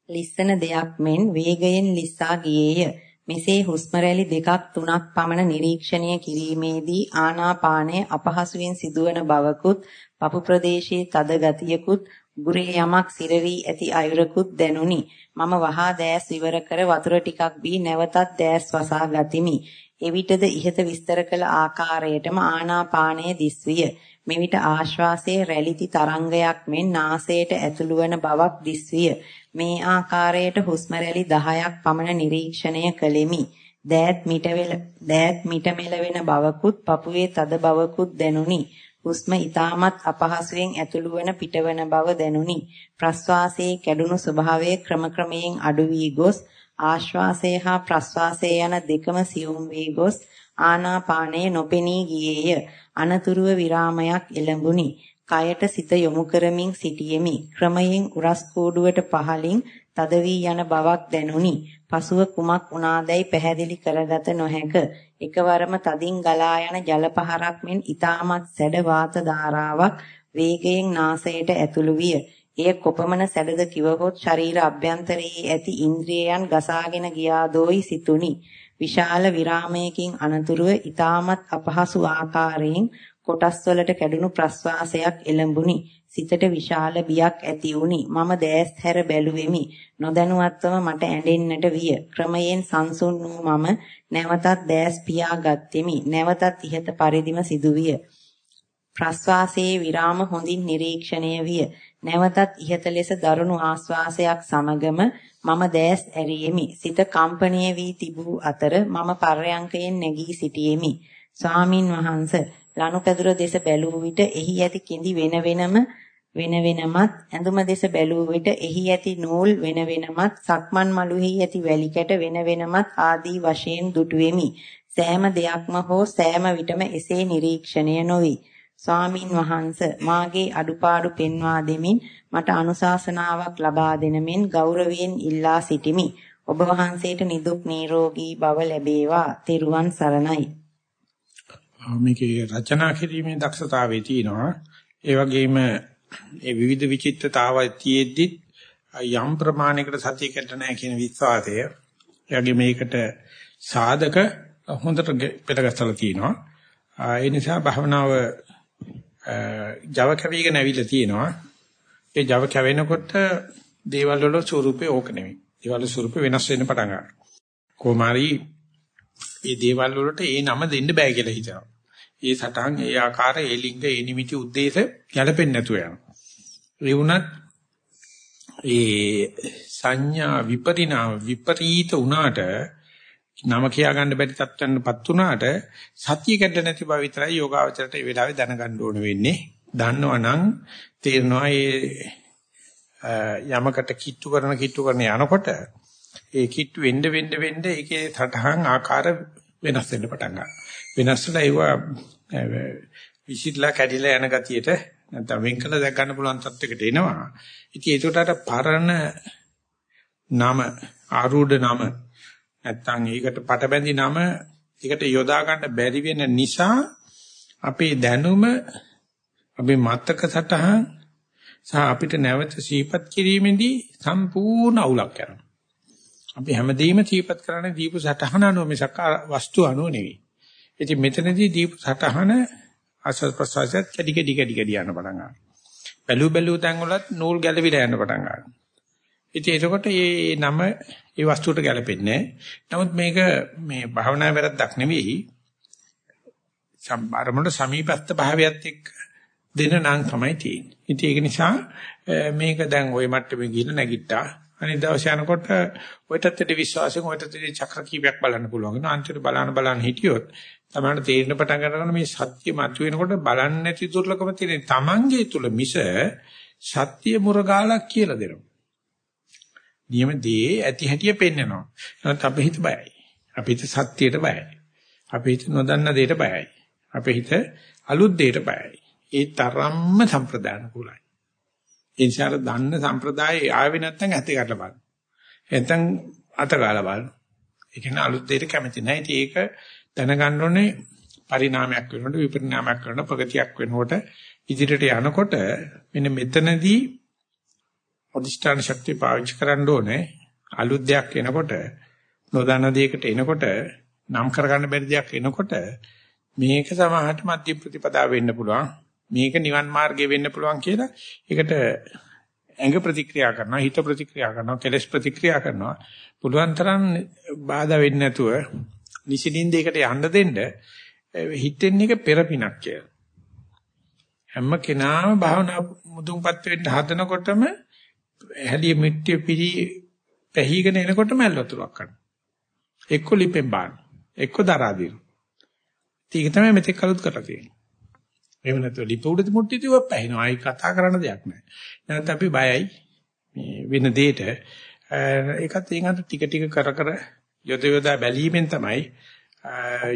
ලිස්සන දෙයක් මෙන් වේගයෙන් ලිස්සා ගියේය. මෙසේ හුස්ම රැලි දෙකක් තුනක් පමණ නිරීක්ෂණය කිරීමේදී ආනාපානය අපහසුයෙන් සිදුවන බවකුත් පපු ප්‍රදේශයේ තද ගතියකුත් ගුරේ යමක් සිර වී ඇති අයුරකුත් දැනුනි. මම වහා දෑස් විවර කර වතුර ටිකක් බී නැවතත් දෑස් වසා ගතිමි. එවිටද ඉහත විස්තර කළ ආකාරයටම ආනාපානය දිස්විය. මෙවිට ආශ්වාසයේ රැලිති තරංගයක් මෙන් නාසයට ඇතුළු වන බවක් දිස්විය. මේ ආකාරයට හුස්ම රැලි 10ක් පමණ නිරීක්ෂණය කළෙමි. දෑත් මිටවෙල දෑත් මිටමෙල වෙන බවකුත් පපුවේ තද බවකුත් දැනුනි. හුස්ම ඊටමත් අපහසුයෙන් ඇතුළු වන පිටවන බව දැනුනි. ප්‍රස්වාසයේ කැඩුණු ස්වභාවය ක්‍රමක්‍රමයෙන් අඩු වී ගොස් ආශ්වාසය හා ප්‍රස්වාසය යන දෙකම සියුම් වී ගොස් ආනාපානයේ නොපෙනී ගියේය. අනතුරුව විරාමයක් එළඹුණි. කයට සිත යොමු කරමින් සිටියෙමි. ක්‍රමයෙන් උරස් කූඩුවට පහලින් තද වී යන බවක් දැනුනි. පසුව කුමක් වුණාදැයි පැහැදිලි කරගත නොහැක. එකවරම තදින් ගලා යන ජල පහරක් මෙන් ඊටමත් සැඩ වාත ධාරාවක් වේගයෙන් නාසයට ඇතුළු විය. එය කොපමණ සැඩද කිවහොත් ශරීර අභ්‍යන්තරයේ ඇති ඉන්ද්‍රියයන් ගසාගෙන ගියාදෝයි සිතුනි. විශාල විරාමයකින් අනතුරුව ඊටමත් අපහසු ආකාරයෙන් කොටස් වලට කැඩුණු ප්‍රස්වාසයක් එළඹුණි. සිතට විශාල බියක් ඇති වුණි. මම දෑස් හැර බැලුවෙමි. නොදැනුවත්වම මට ඇඬෙන්නට විය. ක්‍රමයෙන් සංසුන් වූ මම නැවතත් දෑස් පියා ගත්ෙමි. නැවතත් ඉහත පරිදිම සිදුවිය. ප්‍රස්වාසයේ විරාම හොඳින් නිරීක්ෂණය විය. නැවතත් ඉහත ලෙස දරුණු ආස්වාසයක් සමගම මම දෑස් ඇරියෙමි. සිත කම්පණය වී තිබූ අතර මම පර්යංකයෙන් නැගී සිටියෙමි. ස්වාමින් වහන්සේ ලනුපැදුර දෙස බැලූ විට එහි ඇති කිඳි වෙන වෙනම වෙන වෙනමත් ඇඳුම දෙස බැලූ විට එහි ඇති නූල් වෙන වෙනමත් සක්මන් මළුෙහි ඇති වැලි කැට වෙන වෙනමත් ආදී වශයෙන් දුටුවෙමි. සෑම දෙයක්ම හෝ සෑම විටම එසේ නිරීක්ෂණය නොවි. ස්වාමින් වහන්ස මාගේ අඩුපාඩු පෙන්වා දෙමින් මට අනුශාසනාවක් ලබා දෙන මෙන් ගෞරවයෙන් ඉල්ලා සිටිමි. ඔබ වහන්සේට නිදුක් නිරෝගී භව ලැබේවා. තෙරුවන් සරණයි. මේකේ රචනා කිරීමේ දක්ෂතාවය තියෙනවා. ඒ වගේම ඒ විවිධ විචිත්තතාවය තියෙද්දි යම් ප්‍රමාණයකට සතිය කැඩ නැහැ කියන විශ්වාසය. ඒ වගේ මේකට සාධක හොඳට පෙළගස්සලා තියෙනවා. ඒ නිසා භවනාව Java කැවිගෙන ඇවිල්ලා තියෙනවා. ඒ Java කැවෙනකොට දේවල් වල ස්වරූපේ ඕක නෙමෙයි. දේවල් ස්වරූපේ වෙනස් වෙන්න පටන් ගන්නවා. කොමාරි මේ දේවල් වලට ඒ නම දෙන්න බෑ කියලා හිතනවා. ඒ සටහන් ඒ ආකාර ඒ ලිංග ඒ නිමිති ಉದ್ದೇಶ ගැලපෙන්නේ නැතුව යනවා. ඒ වුණත් ඒ සංඥා විපරිණාම විපරීත වුණාට නම කියා ගන්න බැරි තත්ත්වයන්පත් වුණාට සතිය කැඩ නැති බව විතරයි යෝගාවචරයට ඒ වෙලාවේ දැනගන්න ඕන වෙන්නේ. දන්නවනම් තේරෙනවා ඒ යමකට කිට්ටු කරන කිට්ටු කරන යනකොට ඒ කිට්ටු වෙන්න වෙන්න වෙන්න ඒකේ සටහන් ආකාර වෙනස් වෙන්න පටන් ගන්නවා. වෙනස් වෙලා ඒවා විසිරලා කැඩිලා යන ගතියට නැත්නම් වෙන් කළ දැක් ගන්න පුළුවන් තත්යකට එනවා. ඉතින් ඒකට අර පරණ නම ආරූඪ නම නැත්නම් ඒකට පටබැඳි නම ඒකට යොදා ගන්න බැරි වෙන නිසා අපේ දැනුම අපේ මතක සටහන් සහ අපිට නැවත සීපත් කිරීමේදී සම්පූර්ණ අවුලක් යනවා. අපි හැමදේම සීපත් කරන්නේ දීපු සටහන අනුව මිසක් වස්තු අනුව නෙවෙයි. ඉතින් මෙතනදී දීප සටහන ආස්වාද ප්‍රසවාසයත් කැඩි කැඩි කැඩි කැඩි යන පටන් ගන්නවා. බැලු බැලු තැන් වලත් නූල් ගැලවිලා යන පටන් ගන්නවා. ඉතින් එතකොට මේ නම ඒ වස්තුවට ගැලපෙන්නේ නමුත් මේක මේ භාවනා වැරද්දක් නෙවෙයි. සම්බරමුණ සමීපස්ත භාවයත් එක්ක දෙන නම් තමයි තියෙන්නේ. ඉතින් ඒක නිසා මේක දැන් ওই මට්ටමේ ගිහින් නැගිට්ටා අනිත් දවසේ යනකොට ඔයටත් ඇති විශ්වාසයෙන් ඔයටත් ඇති චක්‍ර කීපයක් බලන්න පුළුවන්. ඒක අන්තිමට බලන්න බලන්න හිටියොත් තමයි තේරෙන පටන් ගන්න මේ සත්‍ය මතුවෙනකොට බලන්නේ නැති දුර්ලභම තියෙන තමන්ගේ තුල මිස සත්‍ය මුරගාලක් කියලා දෙනවා. නියම දේ ඇති හැටිය පෙන්නනවා. නමුත් අපේ හිත බයයි. අපේ හිත සත්‍යයට බයයි. අපේ හිත නොදන්න දෙයට බයයි. අපේ හිත අලුත් දෙයට බයයි. ඒ තරම්ම සම්ප්‍රදාන කුලයි. ඒ නිසා දන්න සම්ප්‍රදායේ ආවේ නැත්නම් ඇත්තේ කරලා බලන්න. නැත්නම් අතගාලා බලන්න. ඒ කියන්නේ අලුත් දෙයකට කැමති නැහැ. ඒක දැනගන්න ඕනේ පරිණාමයක් වෙනකොට විපරිණාමයක් කරන ප්‍රගතියක් වෙනකොට ඉදිරියට යනකොට මෙන්න මෙතනදී අධිෂ්ඨාන ශක්තිය පාවිච්චි කරන්න ඕනේ අලුත් දෙයක් එනකොට නොදන්න දෙයකට එනකොට නම් කරගන්න බැරි දෙයක් එනකොට මේක සමහරට මධ්‍ය ප්‍රතිපදාව වෙන්න පුළුවන් මේක නිවන් මාර්ගය වෙන්න පුළුවන් කියලා ඒකට ඇඟ ප්‍රතික්‍රියා කරනවා හිත ප්‍රතික්‍රියා කරනවා කෙලස් ප්‍රතික්‍රියා කරනවා පුළුවන් තරම් බාධා වෙන්නේ නැතුව නිසින්ින්දයකට යන්න දෙන්න හිතෙන් එක පෙරපිනක් කියලා හැම කෙනාම භාවනා මුදුන්පත් වෙන්න හදනකොටම හැලිය මිට්ටිය පිරි පැහිගෙන එනකොටම ඇල් වතුරක් කරනවා එක්ක ලිපෙන් බාන එක්ක දරා දින. ඒක තමයි මෙතෙක් කලුත් කරලා තියෙන්නේ. එහෙම නැත්නම් ලිප උඩ මුට්ටි තියුව පැහිනවා. ආයි කතා කරන්න දෙයක් නැහැ. නැත්නම් අපි බයයි මේ වෙන දෙයට ඒකත් ඊගන්ට ටික ටික කර කර යොද යොදා බැලීමෙන් තමයි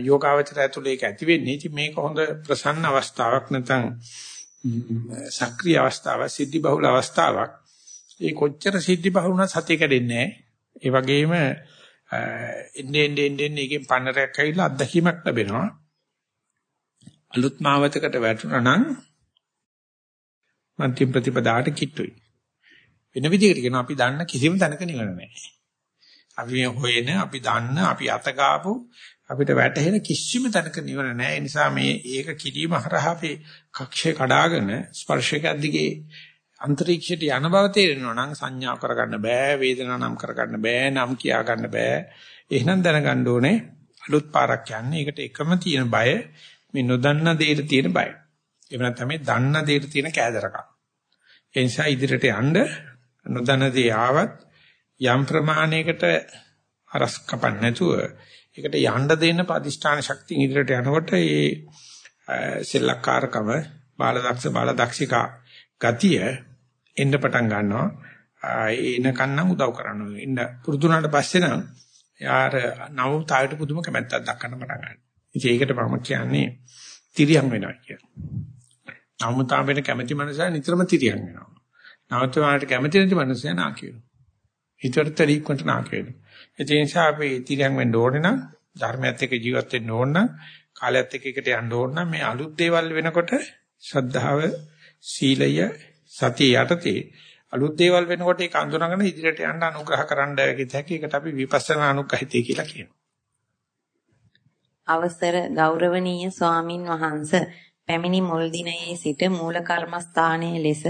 යෝගාවචරය ඇතුලේ ඒක ඇති වෙන්නේ. ඉතින් මේක හොඳ ප්‍රසන්න අවස්ථාවක් නැත්නම් සක්‍රීය අවස්ථාවක්, සිද්ධි බහුල අවස්ථාවක්. ඒ කොච්චර සිද්ධි බහුල වුණත් සතිය කැඩෙන්නේ නැහැ. ඒ වගේම එන්නේ එන්නේ එන්නේ එකෙන් පන්නරයක් ඇවිල්ලා අත්දැකීමක් ලැබෙනවා. අලුත් මාවතකට වැටුණා නම් මන්ත්‍රි ප්‍රතිපදාට කිට්ටුයි. වෙන විදිහකට කියනවා අපි දන්න කිසිම තැනක නිවන නැහැ. අපි මේ හොයන, අපි දන්න, අපි අතගාපු අපිට වැටහෙන කිසිම තැනක නිවන නැහැ. ඒ නිසා මේ ඒක කිරීම හරහා අපි කක්ෂේ කඩාගෙන ස්පර්ශයක් දිගේ අන්තරීක්ෂයට යන බව තේරෙනවා නම් සංඥා කරගන්න බෑ වේදනා නම් කරගන්න බෑ නම් කියා ගන්න බෑ එහෙනම් දැනගන්න ඕනේ අලුත් පාරක් යන්නේ ඒකට එකම තියෙන බය මේ නොදන්න දෙයට තියෙන බය එහෙම නැත්නම් මේ දන්න දෙයට තියෙන කෑදරකම් ඒ නිසා ඉදිරියට යන්න නොදන්න දේ ආවත් යම් ප්‍රමාණයකට අරස් කපන්න නැතුව ඒකට යන්න දෙන්න පදිෂ්ඨාන ශක්තිය ඉදිරියට යනකොට ඒ සෙල්ලක්කාරකම බාලදක්ෂ බාලදක්ෂිකා ගතිය එන්න පටන් ගන්නවා. එනකන් නම් උදව් කරන්න ඕනේ. එන්න පුරුදුනාට පස්සේ නම් යාර නව තායට පුදුම කැමැත්තක් දක්වන්න පටන් ගන්නවා. ඉතින් ඒකට මම කියන්නේ තිරියම් වෙනවා කියලා. නවම තාමෙට කැමැති මනුස්සයා නිතරම තිරියම් වෙනවා. නවතමාට කැමැති නැති මනුස්සයා නාකි වෙනවා. හිතට තරීක්කට නාකි වෙනවා. ඒ නිසා අපි තිරියම් වෙන්න ඕනේ නම් ධර්මයත් එක්ක ජීවත් වෙන්න ඕන නම් කාලයත් එක්ක එකට යන්න ඕන නම් මේ අලුත් දේවල් වෙනකොට ශ්‍රද්ධාව සීලය සතිය යටතේ අලුත් දේවල් වෙනකොට ඒක අඳුනගෙන ඉදිරියට යන්න අනුග්‍රහ කරන්න කිත හැකි ඒකට අපි විපස්සනා අනුග්‍රහිතය කියලා කියනවා. අවසර ගෞරවනීය ස්වාමින් වහන්ස පැමිණි මුල් දිනයේ සිට මූල කර්මස්ථානයේ ලෙස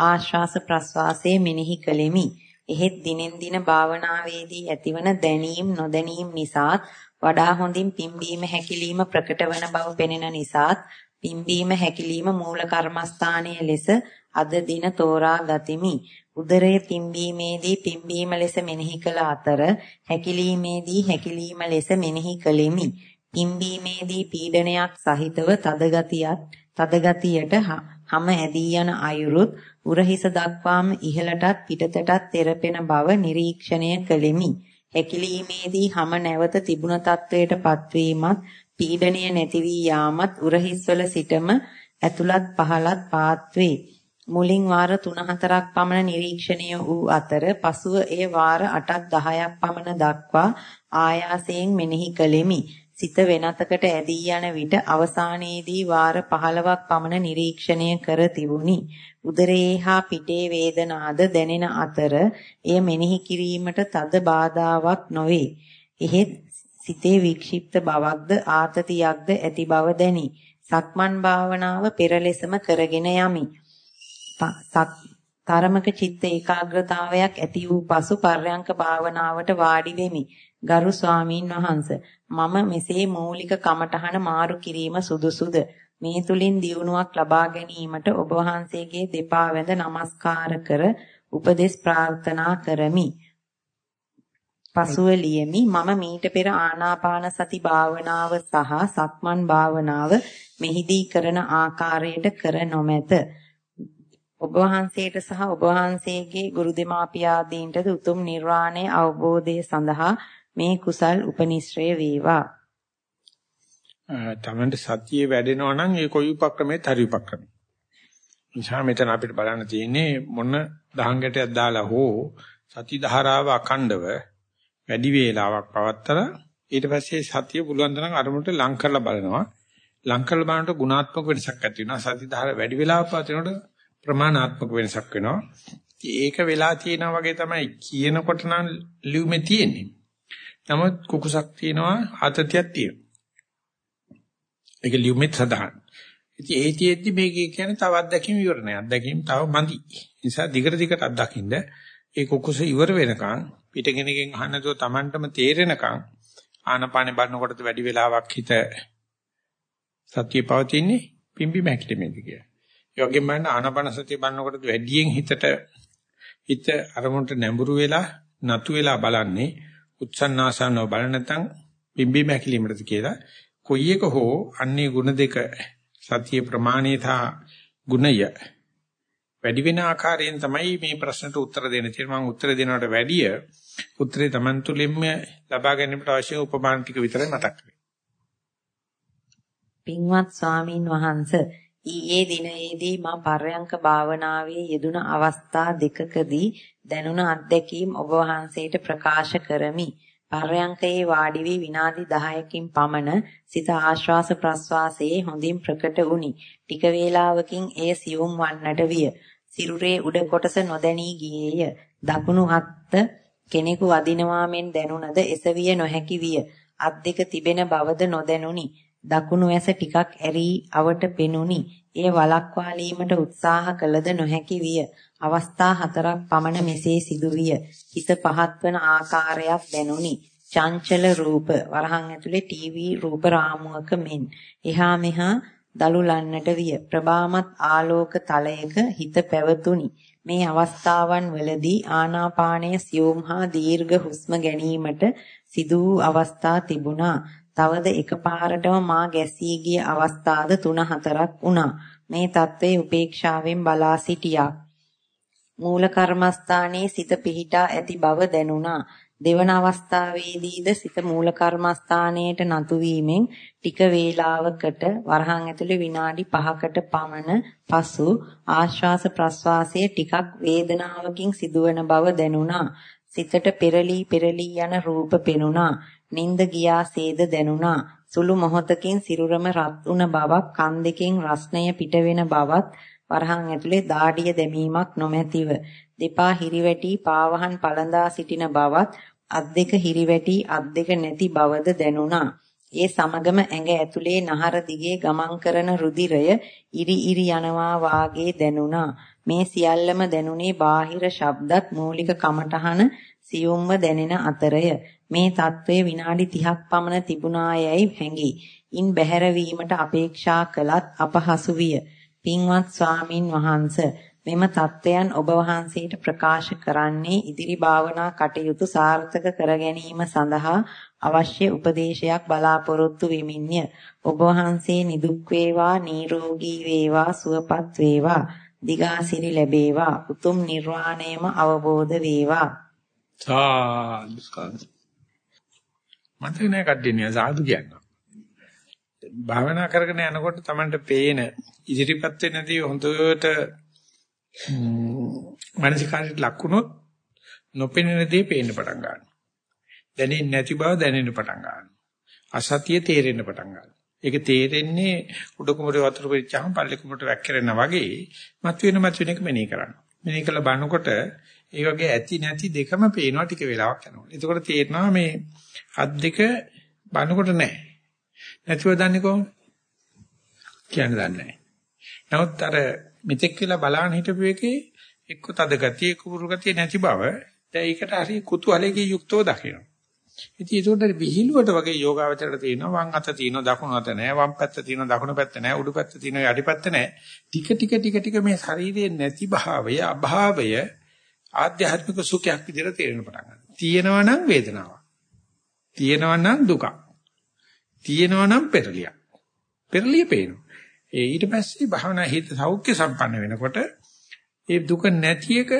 ආශ්වාස ප්‍රශ්වාසයේ මෙනෙහි කළෙමි. එහෙත් දිනෙන් දින භාවනාවේදී ඇතිවන දැනීම් නොදැනීම් නිසාත් වඩා හොඳින් පිම්බීම හැකිලිම ප්‍රකට වන බව පෙනෙන නිසාත් පිම්බීම හැකිලිම මූල කර්මස්ථානයේ ලෙස අද දින තෝරා ගතිමි. උදරයේ පිම්බීමේදී පිම්බීම ලෙස මෙනෙහි කළ අතර හැකිලීමේදී හැකිලීම ලෙස මෙනෙහි කළෙමි. පිම්බීමේදී පීඩනයක් සහිතව තද ගතියත් තද ගතියට හැම ඇදී යන අයුරුත් උරහිස දක්වාම ඉහළටත් පිටතටත් තෙරපෙන බව නිරීක්ෂණය කළෙමි. හැකිලීමේදී හැම නැවත තිබුණ තත්වයට පත්වීමත් පීඩනය නැති වී යාමත් උරහිස්වල සිටම ඇතුළත් පහළත් පාත්වේ. මුලින් වාර 3-4ක් පමණ නිරීක්ෂණය වූ අතර පසුව එය වාර 8ක් 10ක් පමණ දක්වා ආයාසයෙන් මෙනෙහි කළෙමි. සිත වෙනතකට ඇදී යන විට අවසානයේදී වාර 15ක් පමණ නිරීක්ෂණය කර තිබුණි. උදරයේ හා පිටේ වේදනාද දැනෙන අතර එය මෙනෙහි කිරීමට තද බාධාවක් නොවේ. එහෙත් සිතේ වික්ෂිප්ත බවක්ද ආතතියක්ද ඇති බව දැනි. සක්මන් භාවනාව පෙර ලෙසම කරගෙන යමි. තරමක චිත්ත ඒකාග්‍රතාවයක් ඇති වූ පසු පර්යංක භාවනාවට වාඩි වෙමි. ගරු ස්වාමීන් වහන්ස මම මෙසේ මූලික කමඨහන මාරු කිරීම සුදුසුද? මේ තුලින් දියුණුවක් ලබා ගැනීමට ඔබ වහන්සේගේ දෙපා වැඳ නමස්කාර කර උපදෙස් ප්‍රාර්ථනා කරමි. පසුව ලියමි මම මීට පෙර ආනාපාන සති භාවනාව සහ සක්මන් භාවනාව මෙහිදී කරන ආකාරයට කර නොමැත. ඔබ වහන්සේට සහ ඔබ වහන්සේගේ ගුරු දෙමාපියාදීන්ටද උතුම් නිර්වාණය අවබෝධය සඳහා මේ කුසල් උපනිශ්‍රය වේවා. තමන්ට සතිය වැඩෙනවා නම් ඒ කොයි උපක්‍රමයේ හරි උපක්‍රමයි. නිසා මෙතන අපිට බලන්න තියෙන්නේ මොන දහංගටයක් දාලා හෝ සති ධාරාව අඛණ්ඩව වැඩි වේලාවක් පවත්තලා ඊට පස්සේ සතිය පුළුවන් තරම් අරමුණට ලං කරලා බලනවා. ලං කරලා බලනකොට ගුණාත්මක වෙනසක් ඇති වෙනවා. සති ධාර වැඩි වෙලාවක් පවතිනකොට ප්‍රමාණාත්මක වෙනසක් වෙනවා. ඒක වෙලා තියෙනා වගේ තමයි කියනකොට නම් ලියුමේ තියෙන්නේ. නමුත් කුකුසක් තියෙනවා ආතතියක් තියෙනවා. ඒක ලියුමෙත් සදාහන්. ඉතින් ඒතිෙද්දි මේක කියන්නේ තව අත්දැකීම් ඉවර නෑ. අත්දැකීම් තව මදි. නිසා දිගට දිගට අත්දකින්න ඒ කුකුස ඉවර වෙනකන් පිටගෙනකින් අහන්න නැතුව Tamanටම තේරෙනකන් ආනපානේ බලනකොටද වැඩි වෙලාවක් හිත සතිය පවතින්නේ පිම්බි මැකිටෙමේද කියලා. ඒ වගේම බලන්න ආනපාන සතිය බලනකොටද වැඩියෙන් හිතට හිත අරමුණට නැඹුරු වෙලා නතු වෙලා බලන්නේ උත්සන්නාසනව බල නැත්නම් පිම්බි මැකිලිමටද කියලා කොයි එක හෝ අන්නේ ಗುಣ දෙක සතිය ප්‍රමාණීතා ගුණය වැඩි වෙන ආකාරයෙන් තමයි මේ ප්‍රශ්නට උත්තර දෙන්න තියෙන්නේ මම උත්තර දෙනවට වැඩිය උත්තරේ Taman තුලින්ම ලබා ගැනීමට අවශ්‍ය උපමාන ටික විතරයි මතක් කරන්නේ. පින්වත් ස්වාමින් වහන්සේ ඊයේ දිනයේදී මා පර්යංක භාවනාවේ යෙදුන අවස්ථා දෙකකදී දැනුණ අත්දැකීම් ඔබ වහන්සේට ප්‍රකාශ කරමි. පර්යංකයේ වාඩි වී විනාඩි 10කින් පමණ සිත ආශ්වාස ප්‍රශ්වාසයේ හොඳින් ප්‍රකට වුනි. ටික වේලාවකින් එය සියුම් වන්නට විය. සිරුරේ උඩ කොටස නොදැනී ගියේය. දකුණු අත්ත කෙනෙකු අදිනවා මෙන් දැනුණද එසවිය නොහැකි විය. අත් දෙක තිබෙන බවද නොදැනුනි. දකුණු ඇස ටිකක් ඇරී අවට පෙනුනි. එය වළක්වාලීමට උත්සාහ කළද නොහැකි විය. අවස්ථා හතරක් පමණ මෙසේ සිදුවිය. හිස පහත් වන ආකාරයක් දැනුනි. චංචල රූප වරහන් ඇතුලේ ටීවී රූප රාමුවක මෙන් එහා මෙහා දලුලන්නට විය. ප්‍රභාමත් ආලෝක තලයක හිත පැවතුනි. මේ අවස්ථාවන් වලදී ආනාපානය සියුම් හා දීර්ඝ හුස්ම ගැනීමට සිදු වූ අවස්ථා තිබුණා. තවද එකපාරටම මා ගැසී ගිය අවස්ථාද 3-4ක් වුණා. මේ தત્ත්වයේ උපේක්ෂාවෙන් බලා සිටියා. මූල කර්මස්ථානයේ සිත පිහිටා ඇති බව දැනුණා. දෙවන අවස්ථාවේදීද සිත මූල කර්මස්ථානයට නතු වීමෙන් ටික වේලාවකට වරහන් ඇතුලේ විනාඩි 5කට පමණ පසු ආශ්වාස ප්‍රශ්වාසයේ ටිකක් වේදනාවකින් සිදුවන බව දැනුණා. සිතට පෙරලී පෙරලී යන රූප පෙනුණා. නිින්ද ගියාසේද දැනුණා. සුළු මොහොතකින් සිරුරම රත් වුණ බවක්, කන් දෙකෙන් රස්ණය පිටවෙන බවත්, වරහන් ඇතුලේ දාඩිය දැමීමක් නොමැතිව, දෙපා හිරිවැටි පාවහන් පළඳා සිටින බවත්, අත් දෙක හිරිවැටි අත් දෙක නැති බවද දැනුණා. ඒ සමගම ඇඟ ඇතුලේ නහර දිගේ ගමන් කරන රුධිරය ඉරි ඉරි යනවා වාගේ දැනුණා. මේ සියල්ලම දැනුනේ බාහිර ශබ්දත් මූලික කමටහන සියුම්ව දැනෙන අතරය. මේ తත්වයේ විනාඩි 30ක් පමණ තිබුණායයි හැඟි. ඉන් බැහැර වීමට අපේක්ෂා කළත් අපහසු විය. පින්වත් ස්වාමින් වහන්සේ මෙම தත්වයන් ඔබ වහන්සේට ප්‍රකාශ කරන්නේ ඉදිරි භාවනා කටයුතු සාර්ථක කර ගැනීම සඳහා අවශ්‍ය උපදේශයක් බලාපොරොත්තු වෙමින්ය. ඔබ වහන්සේ නිදුක් වේවා, නිරෝගී වේවා, සුවපත් වේවා, දිගාසිරි ලැබේවා, උතුම් නිර්වාණයම අවබෝධ වේවා. සාදු මතක නෑ කඩන්නේ සාදු කියනවා. භාවනා කරගෙන යනකොට Tamanට පේන ඉදිරිපත් වෙනදී හොඳට මානසිකාරයට ලක්ුණොත් නොපෙනෙන දේ පේන්න පටන් ගන්නවා. දැනෙන්නේ නැති බව දැනෙන්න පටන් ගන්නවා. අසතිය තේරෙන්න පටන් ගන්නවා. ඒක තේරෙන්නේ උඩ කුමරේ වතුර පිරිච්චාම පල්ලේ කුමරට වැක්කිරෙනා වගේ මත වෙන මත වෙන එක මෙනෙහි කරනවා. මෙනෙහි කළ බලනකොට ඒ වගේ ඇති නැති දෙකම පේනවා ටික වෙලාවක් යනකොට. එතකොට තේරෙනවා මේ අත් දෙක බලනකොට නැහැ. නැතිව දන්නේ කොහොමද? කියන්න දන්නේ නැහැ. නමුත් අර මෙතෙක් කියලා බලන්න හිටපු එකේ එක්ක තද ගතිය එක්ක පුරු ගතිය නැති බව දැන් ඒකට හරි කුතුහලයේ යුක්තව දකිනවා. ඉතින් ඒකට විහිළුවට වගේ යෝගාවචරයට තියෙනවා වම් අත තියෙනවා දකුණු අත නැහැ වම් පැත්ත තියෙනවා දකුණු පැත්ත නැහැ උඩු පැත්ත තියෙනවා යටි පැත්ත නැහැ ටික ටික ටික ටික මේ ශරීරයේ නැති භාවය අභාවය ආධ්‍යාත්මික සුඛයක් විදිහට තේරෙන පටන් ගන්නවා. තියෙනවා නම් වේදනාවක්. තියෙනවා නම් දුකක්. තියෙනවා නම් පෙරලියක්. පෙරලිය පේනවා. ඒ ඊට පස්සේ භාවනා හිත සෞඛ්‍ය සම්පන්න වෙනකොට ඒ දුක නැති එක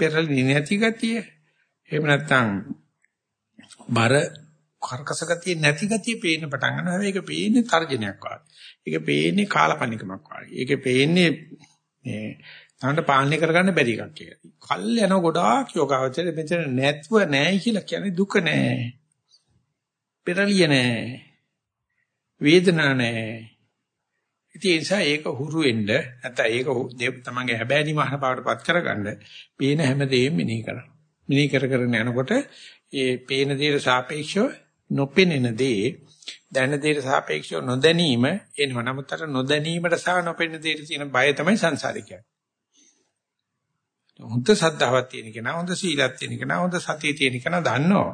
පෙරලි නැති ගතිය එහෙම නැත්නම් බර කර්කස ගතිය නැති ගතිය පේන්න පටන් ගන්නවා. හැබැයි ඒක පේන්නේ තර්ජනයක් වගේ. ඒක පේන්නේ කාලපණිකමක් වගේ. ඒක පේන්නේ මේ තමන්ට පාලනය කරගන්න බැරි එකක් කියලා. කල් යන ගොඩාක් යෝගාවචර මෙතන නැත්ව නැහැ කියලා කියන්නේ දුක නැහැ. පෙරලිය නැහැ. වේදනා නැහැ. ඉතින් ඒ නිසා ඒක හුරු වෙන්න නැත්නම් ඒක තමන්ගේ හැබෑනි මහන බවටපත් කරගන්න පේන හැමදේම මෙනෙහි කරනවා. මෙනෙහි කර කර යනකොට ඒ පේන දේට සාපේක්ෂව නොපෙනෙන දේ දැන දේට සාපේක්ෂව නොදැනීම එනවා. නමුත් අර නොදැනීමට සහ නොපෙනෙන දේට තියෙන බය තමයි සංසාරිකය. හොඳ සද්ධාවක් තියෙන කෙනා, හොඳ සීලයක් තියෙන කෙනා, හොඳ සතිය තියෙන කෙනා දන්නවා.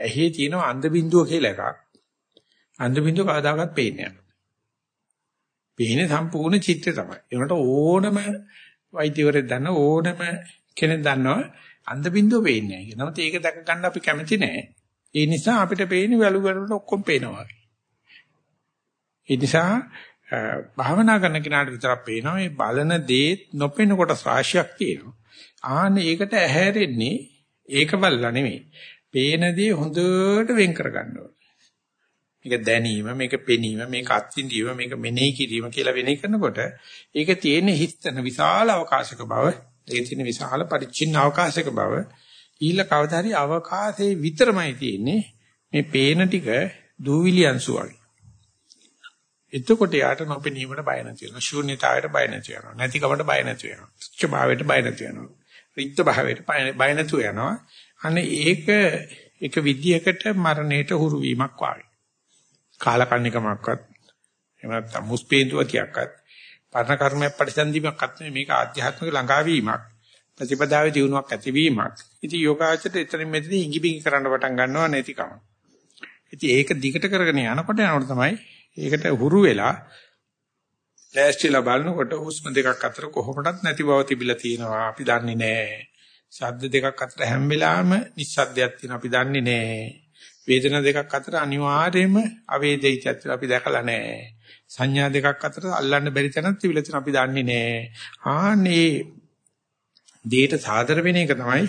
එහි තියෙන අන්ධ බින්දුව කියලා එකක්. අන්ධ බින්දුව කවදාකවත් පේන්නේ නැහැ. පේන්නේ සම්පූර්ණ චිත්‍රය තමයි. ඒකට ඕනම වෛද්‍යවරයෙක් දන්න ඕනම කෙනෙක් දන්නවා අන්ධ බින්දුව පේන්නේ නැහැ. නමුත් ඒක දැක ගන්න අපි කැමති නැහැ. ඒ නිසා අපිට පේන්නේ වැලු වලට ඔක්කොම පේනවා. ඒ නිසා භාවනා කරන කෙනාට විතරක් පේනවා මේ බලන දේ නොපෙන කොට රාශියක් තියෙනවා. ආන්න ඒකට ඇහැරෙන්නේ ඒක බලලා නෙමෙයි. පේන දේ හොඳට වෙන් කර ගන්න ඕනේ. මේක දැනීම, මේක පෙනීම, මේක අත්විඳීම, මේක මෙනෙහි කිරීම කියලා වෙනේ කරනකොට ඒක තියෙන හිස්තන විශාල අවකාශක බව, ඒ තියෙන විශාල පරිච්ඡින්න අවකාශක බව ඊළ කවදා හරි අවකාශයේ විතරමයි තියෙන්නේ. මේ පේන ටික දූවිලි අංශු වගේ. එතකොට යාට නොපෙනීමට බය නැති වෙනවා. ශූන්‍යතාවයට බය නැති වෙනවා. නැතිකමට බය නැති වෙනවා. තුච්ච භාවයට බය නැති වෙනවා. රික්ත භාවයට බය නැතු වෙනවා. අනේ ඒක එක විදියකට මරණයට හුරු වීමක් වාගේ. කාලකන්නිකමක්වත් එහෙම නැත්නම් මුස්පේන්තුවතියක්වත් පරණ කර්මයක් පරිසන්දීමක්වත් නෙමෙයි මේක ආධ්‍යාත්මික ළඟාවීමක් ප්‍රතිපදාවේ දියුණුවක් ඇතිවීමක් ඉතින් යෝගාචරයට එතනින් මෙතනින් ඉඟිබිඟි කරන්න පටන් ගන්නවා නැතිකම ඉතින් ඒක දිගට කරගෙන යනකොට යනකොට තමයි ඒකට හුරු වෙලා ලෑස්තිලා බලනකොට හුස්ම දෙකක් අතර කොහොමදත් නැති බව තිබිලා තියෙනවා අපි දන්නේ නැහැ ශබ්ද දෙකක් අතර හැම වෙලාවෙම නිස්සද්දයක් තියෙනවා අපි දන්නේ නැහැ වේදනා දෙකක් අතර අනිවාර්යයෙන්ම අවේදිතයත් අපි දැකලා නැහැ. සංඥා දෙකක් අතර අල්ලන්න බැරි තැනක් තිබිලා තියෙන අපි දන්නේ නැහැ. ආන්නේ දේට සාදර වෙන එක තමයි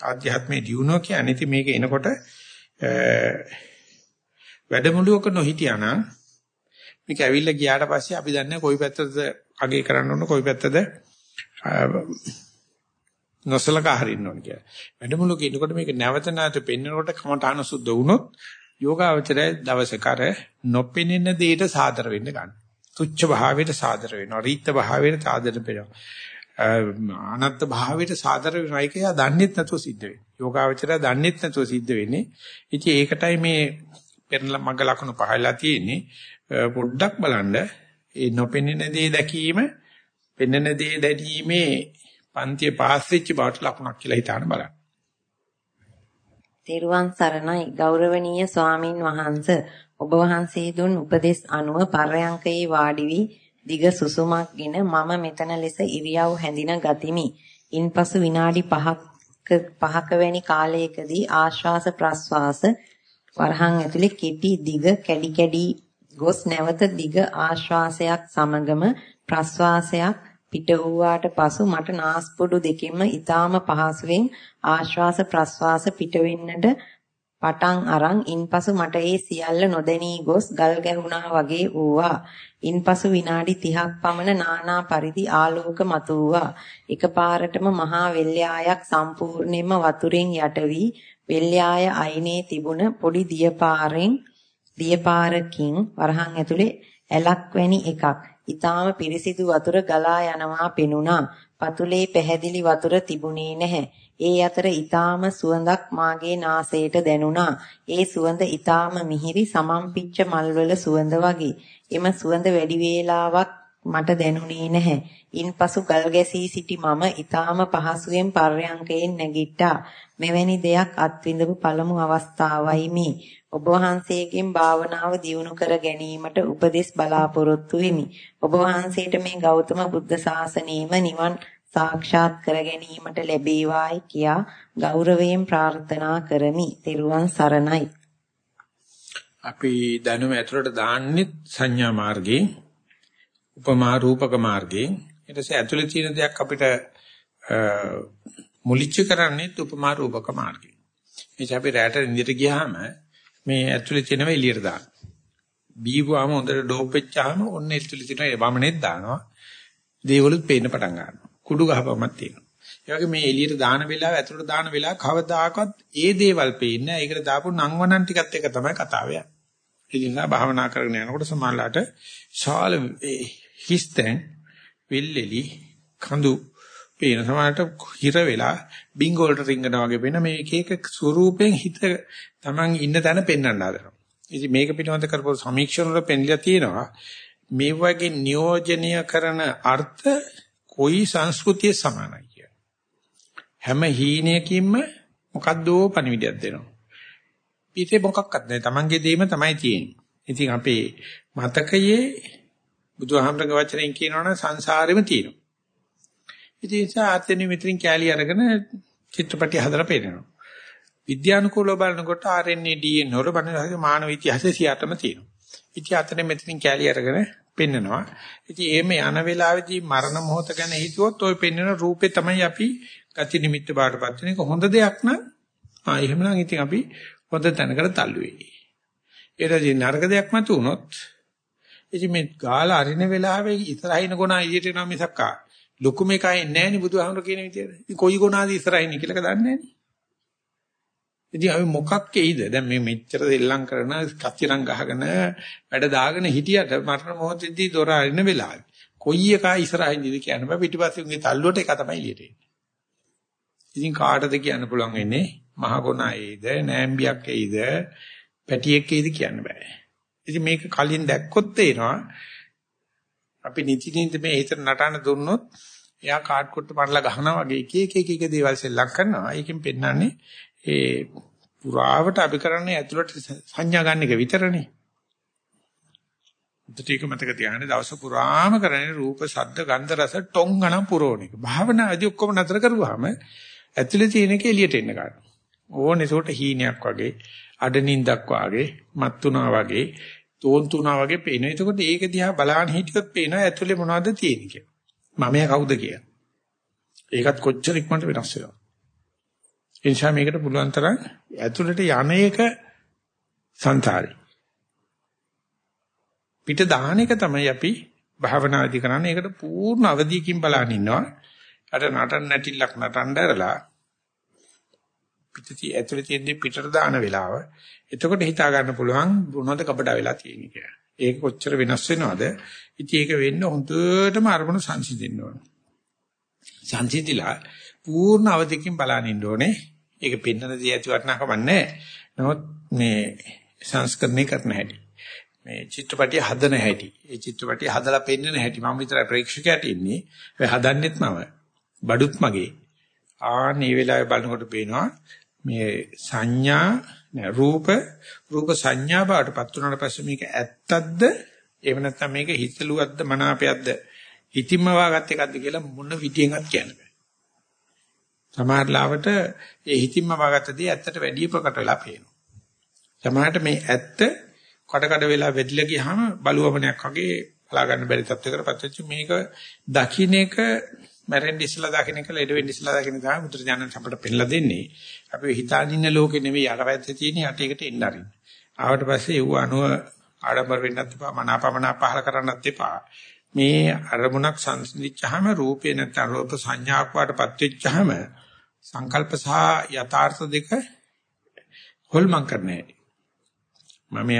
ආධ්‍යාත්මයේ දියුණුව කියන්නේ. ඉතින් මේක එනකොට වැඩමුළුවක නොහිටියානම් මේක ඇවිල්ලා ගියාට පස්සේ අපි දන්නේ කොයි පැත්තද අගේ කරන්න ඕන කොයි පැත්තද නොසලකා හරින්න ඕන කියලා. වැඩමුළුක ඉන්නකොට මේක නැවත නැවත පෙන්වනකොට කමඨාන සුද්ධ වුණොත් යෝගාවචරය දවසක අර නොපෙනෙන දෙයට සාදර වෙන්න ගන්න. තුච්ච භාවයට සාදර වෙනවා. රීත්ත භාවයට සාදර වෙනවා. අනත්ත් භාවයට සාදර වෙනවා කියලා දන්නේත් නැතුව සිද්ධ වෙන්නේ. යෝගාවචරය දන්නේත් නැතුව සිද්ධ වෙන්නේ. ඉතින් ඒකටයි මේ පෙරලා මග ලකුණු පහලා තියෙන්නේ. පොඩ්ඩක් බලන්න ඒ නොපෙනෙන දේ දැකීම පෙනෙන දේ දැකීමේ පන්තිය පාස් වෙච්ච බවට ලකුණක් කියලා හිතාන බලන්න. තෙරුවන් සරණයි ගෞරවනීය ස්වාමින් වහන්ස ඔබ වහන්සේ දුන් උපදෙස් අනුව පර්යංකේ වාඩි වී දිග සුසුමක්ගෙන මම මෙතන ලෙස ඉරියව් හැඳින ගතිමි. ඉන්පසු විනාඩි 5ක 5ක වැනි කාලයකදී ආශ්වාස ප්‍රශ්වාස වරහන් ඇතුලේ කෙටි දිග කැඩි කැඩි ගොස් නැවත දිග ආශ්වාසයක් සමගම ප්‍රශ්වාසයක් පිට වූාට පසු මට නාස්පුඩු දෙකෙන්ම ඊටාම පහසුවෙන් ආශ්වාස ප්‍රශ්වාස පිට වෙන්නට පටන් අරන් ඉන්පසු මට ඒ සියල්ල නොදැනී ගොස් ගල් ගැහුණා වගේ වූවා. ඉන්පසු විනාඩි 30ක් පමණ නානා පරිදි ආලෝක මතුවා. එකපාරටම මහා වෙල්යායක් සම්පූර්ණයෙන්ම වතුරෙන් යට වී වෙල්යාය අයිනේ තිබුණ පොඩි දියපාරෙන් දියපාරකින් වරහන් ඇතුලේ ඇලක් වැනි එකක් ඊටාම පිරිසිදු වතුර ගලා යනවා පෙනුණා. පතුලේ පැහැදිලි වතුර තිබුණේ නැහැ. ඒ අතර ඊටාම සුවඳක් මාගේ නාසයට දැනුණා. ඒ සුවඳ ඊටාම මිහිරි සමම්පිච්ච මල්වල සුවඳ වගේ. එම සුවඳ වැඩි වේලාවක් මට දැනුනේ නැහැ. ඉන්පසු ගල් ගැසී සිටි මම ඊටාම පහසුවෙන් පර්යංකයෙන් නැගිට්ටා. මෙවැනි දෙයක් අත්විඳපු පළමු අවස්ථාවයි මේ. ඔබ වහන්සේගෙන් භාවනාව දියුණු කර ගැනීමට උපදෙස් බලාපොරොත්තු වෙමි. ඔබ වහන්සේට මේ ගෞතම බුද්ධ ශාසනයම නිවන් සාක්ෂාත් කර ගැනීමට ලැබේවායි කියා ගෞරවයෙන් ප්‍රාර්ථනා කරමි. ත්වන් සරණයි. අපි දැනුම ඇතුළට දාන්නේ සංඥා මාර්ගේ උපමා රූපක මාර්ගේ ඊට පස්සේ ඇතුළේ තියෙන දෙයක් අපිට මුලිච්ච කරන්නේ උපමා රූපක මාර්ගේ. එනිසා අපි රැට නිදිට ගියාම මේ ඇතුළේ තියෙනව එළියට දාන්න. බීවුවාම හොඳට ඩෝප් වෙච්චාම ඔන්න ඇතුළේ තියෙන වමනෙත් දානවා. දේවලුත් පේන්න පටන් ගන්නවා. කුඩු ගහපමක් තියෙනවා. ඒ වගේ මේ එළියට දාන වෙලාව ඇතුළට දාන වෙලාව කවදාකවත් ඒ දේවල් පේන්නේ නැහැ. ඒකට දාපු නංවනන් ටිකත් එක තමයි කතාව යන්නේ. ඒ නිසා භාවනා කරගෙන යනකොට සමාලලාට ශාල හිස්තෙන් විල්ලෙලි කඳු පේන සමාලට හිර වෙලා බින්ග වලට රිංගනවා වගේ වෙන මේ එක එක ස්වරූපෙන් හිත Taman ඉන්න තැන පෙන්වන්න හදනවා. ඉතින් මේක පිළිබඳ කරපු සමීක්ෂණ වල පෙන්ලා තියෙනවා මේ වගේ නියෝජනය කරන අර්ථ කොයි සංස්කෘතිය සමානයි කිය. හැම හීනයකින්ම මොකද්දෝ පණිවිඩයක් දෙනවා. පිටේ මොකක්වත් නැහැ. Tamange දේම තමයි තියෙන්නේ. ඉතින් අපේ මතකයේ බුදුහාමරගේ වචනෙන් කියනවනම් සංසාරෙම තියෙනවා. ඉතින් ඒ නිසා ආත්මෙ මෙතනින් කැලී අරගෙන චිත්‍රපටි හදලා පේනවා. විද්‍යානුකූලව බලනකොට RNA DNA වල බලනවාගේ මානව ඉතිහාසය සියයටම තියෙනවා. ඉතින් අතන මෙතනින් කැලී අරගෙන පෙන්නනවා. ඉතින් එහෙම යන වෙලාවේදී මරණ මොහොත ගැන හිතුවොත් ওই පෙන්වන රූපේ තමයි අපි ගති නිමිත්ත බාටපත් වෙන එක හොඳ දෙයක් නම් ආ එහෙමනම් ඉතින් අපි හොඳ තැනකට තල්ලු වෙයි. ඒකදී නරක දෙයක් මත උනොත් ඉතින් මේ ගාලා අරින වෙලාවේ ඉස්සරහින ගොනා එළියට එනවා මිසක් ආ ලොකු මේකයි නැහැ නේ බුදුහාමුදුර කියන විදියට. ඉතින් කොයි ගොනාද ඉස්සරහින් කියලාක දන්නේ නැහැ නේ. ඉතින් අපි මොකක් එයිද? දැන් මේ මෙච්චර දෙල්ලම් කරන කච්චිරම් ගහගෙන වැඩ දාගෙන හිටියට මරණ මොහොතේදී දොර අරින වෙලාවේ කොයි එකා ඉස්සරහින්ද කියන්න බෑ පිටිපස්සේ උන්ගේ තල්ලුවට එක තමයි එළියට එන්නේ. ඉතින් කාටද කියන්න පුළුවන් වෙන්නේ? මහ ගොනා එයිද, නෑම්බියක් එයිද, පැටියෙක් එයිද කියන්න බෑ. ඉතින් මේක කලින් දැක්කොත් තේනවා අපි නිති නිති මේ හිතට නටන දුන්නොත් එයා කාඩ් කොට පරලා ගහනවා වගේ එක එක එක එක දේවල් සෙල්ලම් කරනවා. ඒකෙන් පෙන්නන්නේ ඒ පුරාවට අපි කරන්නේ ඇතුළට සංඥා ගන්න එක විතරනේ. උදේට මතක තියාගන්න දවස පුරාම කරන්නේ රූප, ශබ්ද, ගන්ධ, රස ටොං ගණන් පුරවන එක. භාවනාදී ඔක්කොම නතර කරුවාම ඇතුළේ තියෙන එක එළියට එන්න ගන්නවා. ඕනේ ඒකට හීනයක් වගේ, අඩනින්දක් වගේ, මත්තුණා වගේ, තෝන්තුණා වගේ පේනවා. එතකොට ඒක දිහා බලන්න හිටියොත් පේනවා ඇතුලේ මොනවද තියෙන්නේ කියලා. මම එයා කවුද කියලා. ඒකත් කොච්චර ඉක්මනට වෙනස් වෙනවා. ඒ නිසා මේකට පුළුවන් තරම් ඇතුළට යන එක සංසාරේ. පිට දාන එක තමයි අපි භාවනාදි කරන්නේ. ඒකට පූර්ණ අවධියකින් බලන් ඉන්නවා. අර නටන නැටිල්ලක් නටන්න ඇරලා පිටති ඇතුළේ තියෙන පිටට දාන වෙලාව. එතකොට හිතා ගන්න පුළුවන් මොනවද කපඩා වෙලා තියෙන්නේ කියලා. ඒක කොච්චර වෙනස් වෙනවද? ඉතින් ඒක වෙන්න හොඳටම අරමුණු සංසිඳෙන්න ඕන. සංසිඳිලා පූර්ණ අවධියකින් බලන් ඉන්න ඕනේ. ඒක පෙන්වන දේ ඇති වටනකම නැහැ. නමුත් මේ සංස්කරණය කරන හැටි. මේ චිත්‍රපටිය හදන හැටි. ඒ චිත්‍රපටිය හදලා පෙන්වන හැටි. මම විතර ප්‍රේක්ෂකයාට ඉන්නේ. ඒ හදන්නෙත් මම. බඩුත් මගේ. ආ මේ වෙලාවේ බලනකොට පේනවා මේ සංඥා රූප රූප සංඥා බාටපත් වුණාට පස්සේ මේක ඇත්තක්ද එහෙම නැත්නම් මේක හිතලුවක්ද මනාපයක්ද හිතින්ම වාගත් එකක්ද කියලා මොන විදියෙන්වත් කියන්න බෑ. සමහර ලාවට ඒ හිතින්ම වාගත්තදී ඇත්තට වැඩි ප්‍රකට වෙලා පේනවා. සමහරට මේ ඇත්ත කඩ කඩ වෙලා වෙදිලා ගියාම බලුවමනයක් වගේ බලා ගන්න බැරි තත්යකටපත් වෙච්ච මේක දකින්න එක මැරෙන්න ඉස්සලා දකින්න එක ලෙඩ වෙන්න ඉස්සලා දකින්න තමයි මුද්‍ර ඥානන් අපිට පෙන්ලා දෙන්නේ. අපි හිතාගෙන ඉන්න ලෝකෙ නෙවෙයි යටපැත්තේ තියෙන යටේකට එන්න අරින්න. ආවට පස්සේ ඒව අනුව ආඩම්බර වෙන්නත් එපා මනාපමනා පහල කරන්නත් එපා. මේ අරමුණක් සංසිඳිච්චාම රූපේ නැත්නම් රූප සංඥාවක් වඩපත් වෙච්චාම සංකල්ප සහ යථාර්ථ දෙක හොල්මන් කරන්නේ. මම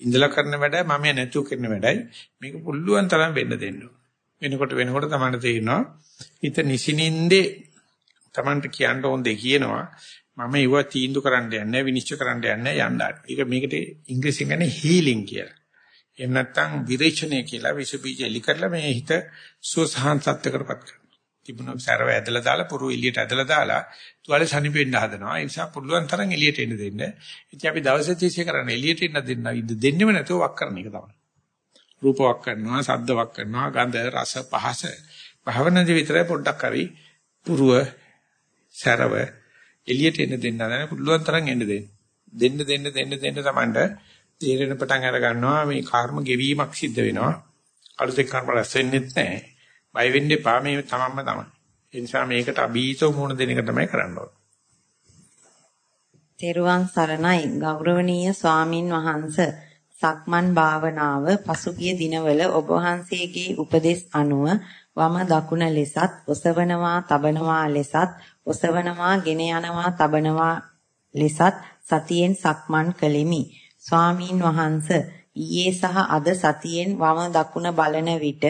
ඉඳලා කරන වැඩ මම නැතුව කරන වැඩයි මේක පුළුවන් තරම් වෙන්න දෙන්න. වෙනකොට වෙනකොට තමයි තේරෙනවා හිත නිසිනින්දේ Tamanට කියන්න ඕන දෙය කියනවා මම ඒව තීන්දු කරන්න යන්නේ විනිශ්චය කරන්න යන්නේ යන්න. ඒක මේකට ඉංග්‍රීසියෙන් කියන්නේ හීලින් කියලා. එහෙම නැත්නම් විරේචනය කියලා විස බීජ එලි කරලා මේ හිත සුවසහන් සත්‍යකරපත් කරනවා. තිබුණ සරව ඇදලා දාලා පුරු එළියට ඇදලා දාලා තුවාලේ සනිපෙන්න හදනවා. ඒ නිසා පුළුවන් තරම් එළියට එන්න දෙන්න. ඉතින් අපි දවසේ 30 කරන්නේ එළියට එන්න දෙන්න ඉඳ දෙන්නෙම නැතුව වක් කරන එක තමයි. රූප වක් කරනවා, ශබ්ද වක් කරනවා, ගන්ධ, රස, පහස භාවනාවේ විතරයි පොඩ්ඩක් හරි පුරුව සැරව එළියට එන්න දෙන්න නැහැ පුළුවන් තරම් එන්න දෙන්න. දෙන්න දෙන්න දෙන්න දෙන්න තමන්ට තේරෙන පටන් අර ගන්නවා මේ කර්ම ගෙවීමක් සිද්ධ වෙනවා. අලුතෙන් කර්ම රැස් වෙන්නෙත් නැහැ. බය වෙන්න එපා මේ තමන්ම තමයි. ඒ නිසා මේකට අභීතව මුණ දෙන එක තමයි කරන්න ඕනේ. තෙරුවන් සරණයි ගෞරවනීය ස්වාමින් වහන්සේ සක්මන් භාවනාව පසුගිය දිනවල ඔබ වහන්සේගේ උපදෙස් අනුව වම දකුණ ලෙසත් ඔසවනවා තබනවා ලෙසත් ඔසවනවා ගෙන යනවා තබනවා ලෙසත් සතියෙන් සක්මන් කළෙමි. ස්වාමීන් වහන්ස ඊයේ සහ අද සතියෙන් වම දකුණ බලන විට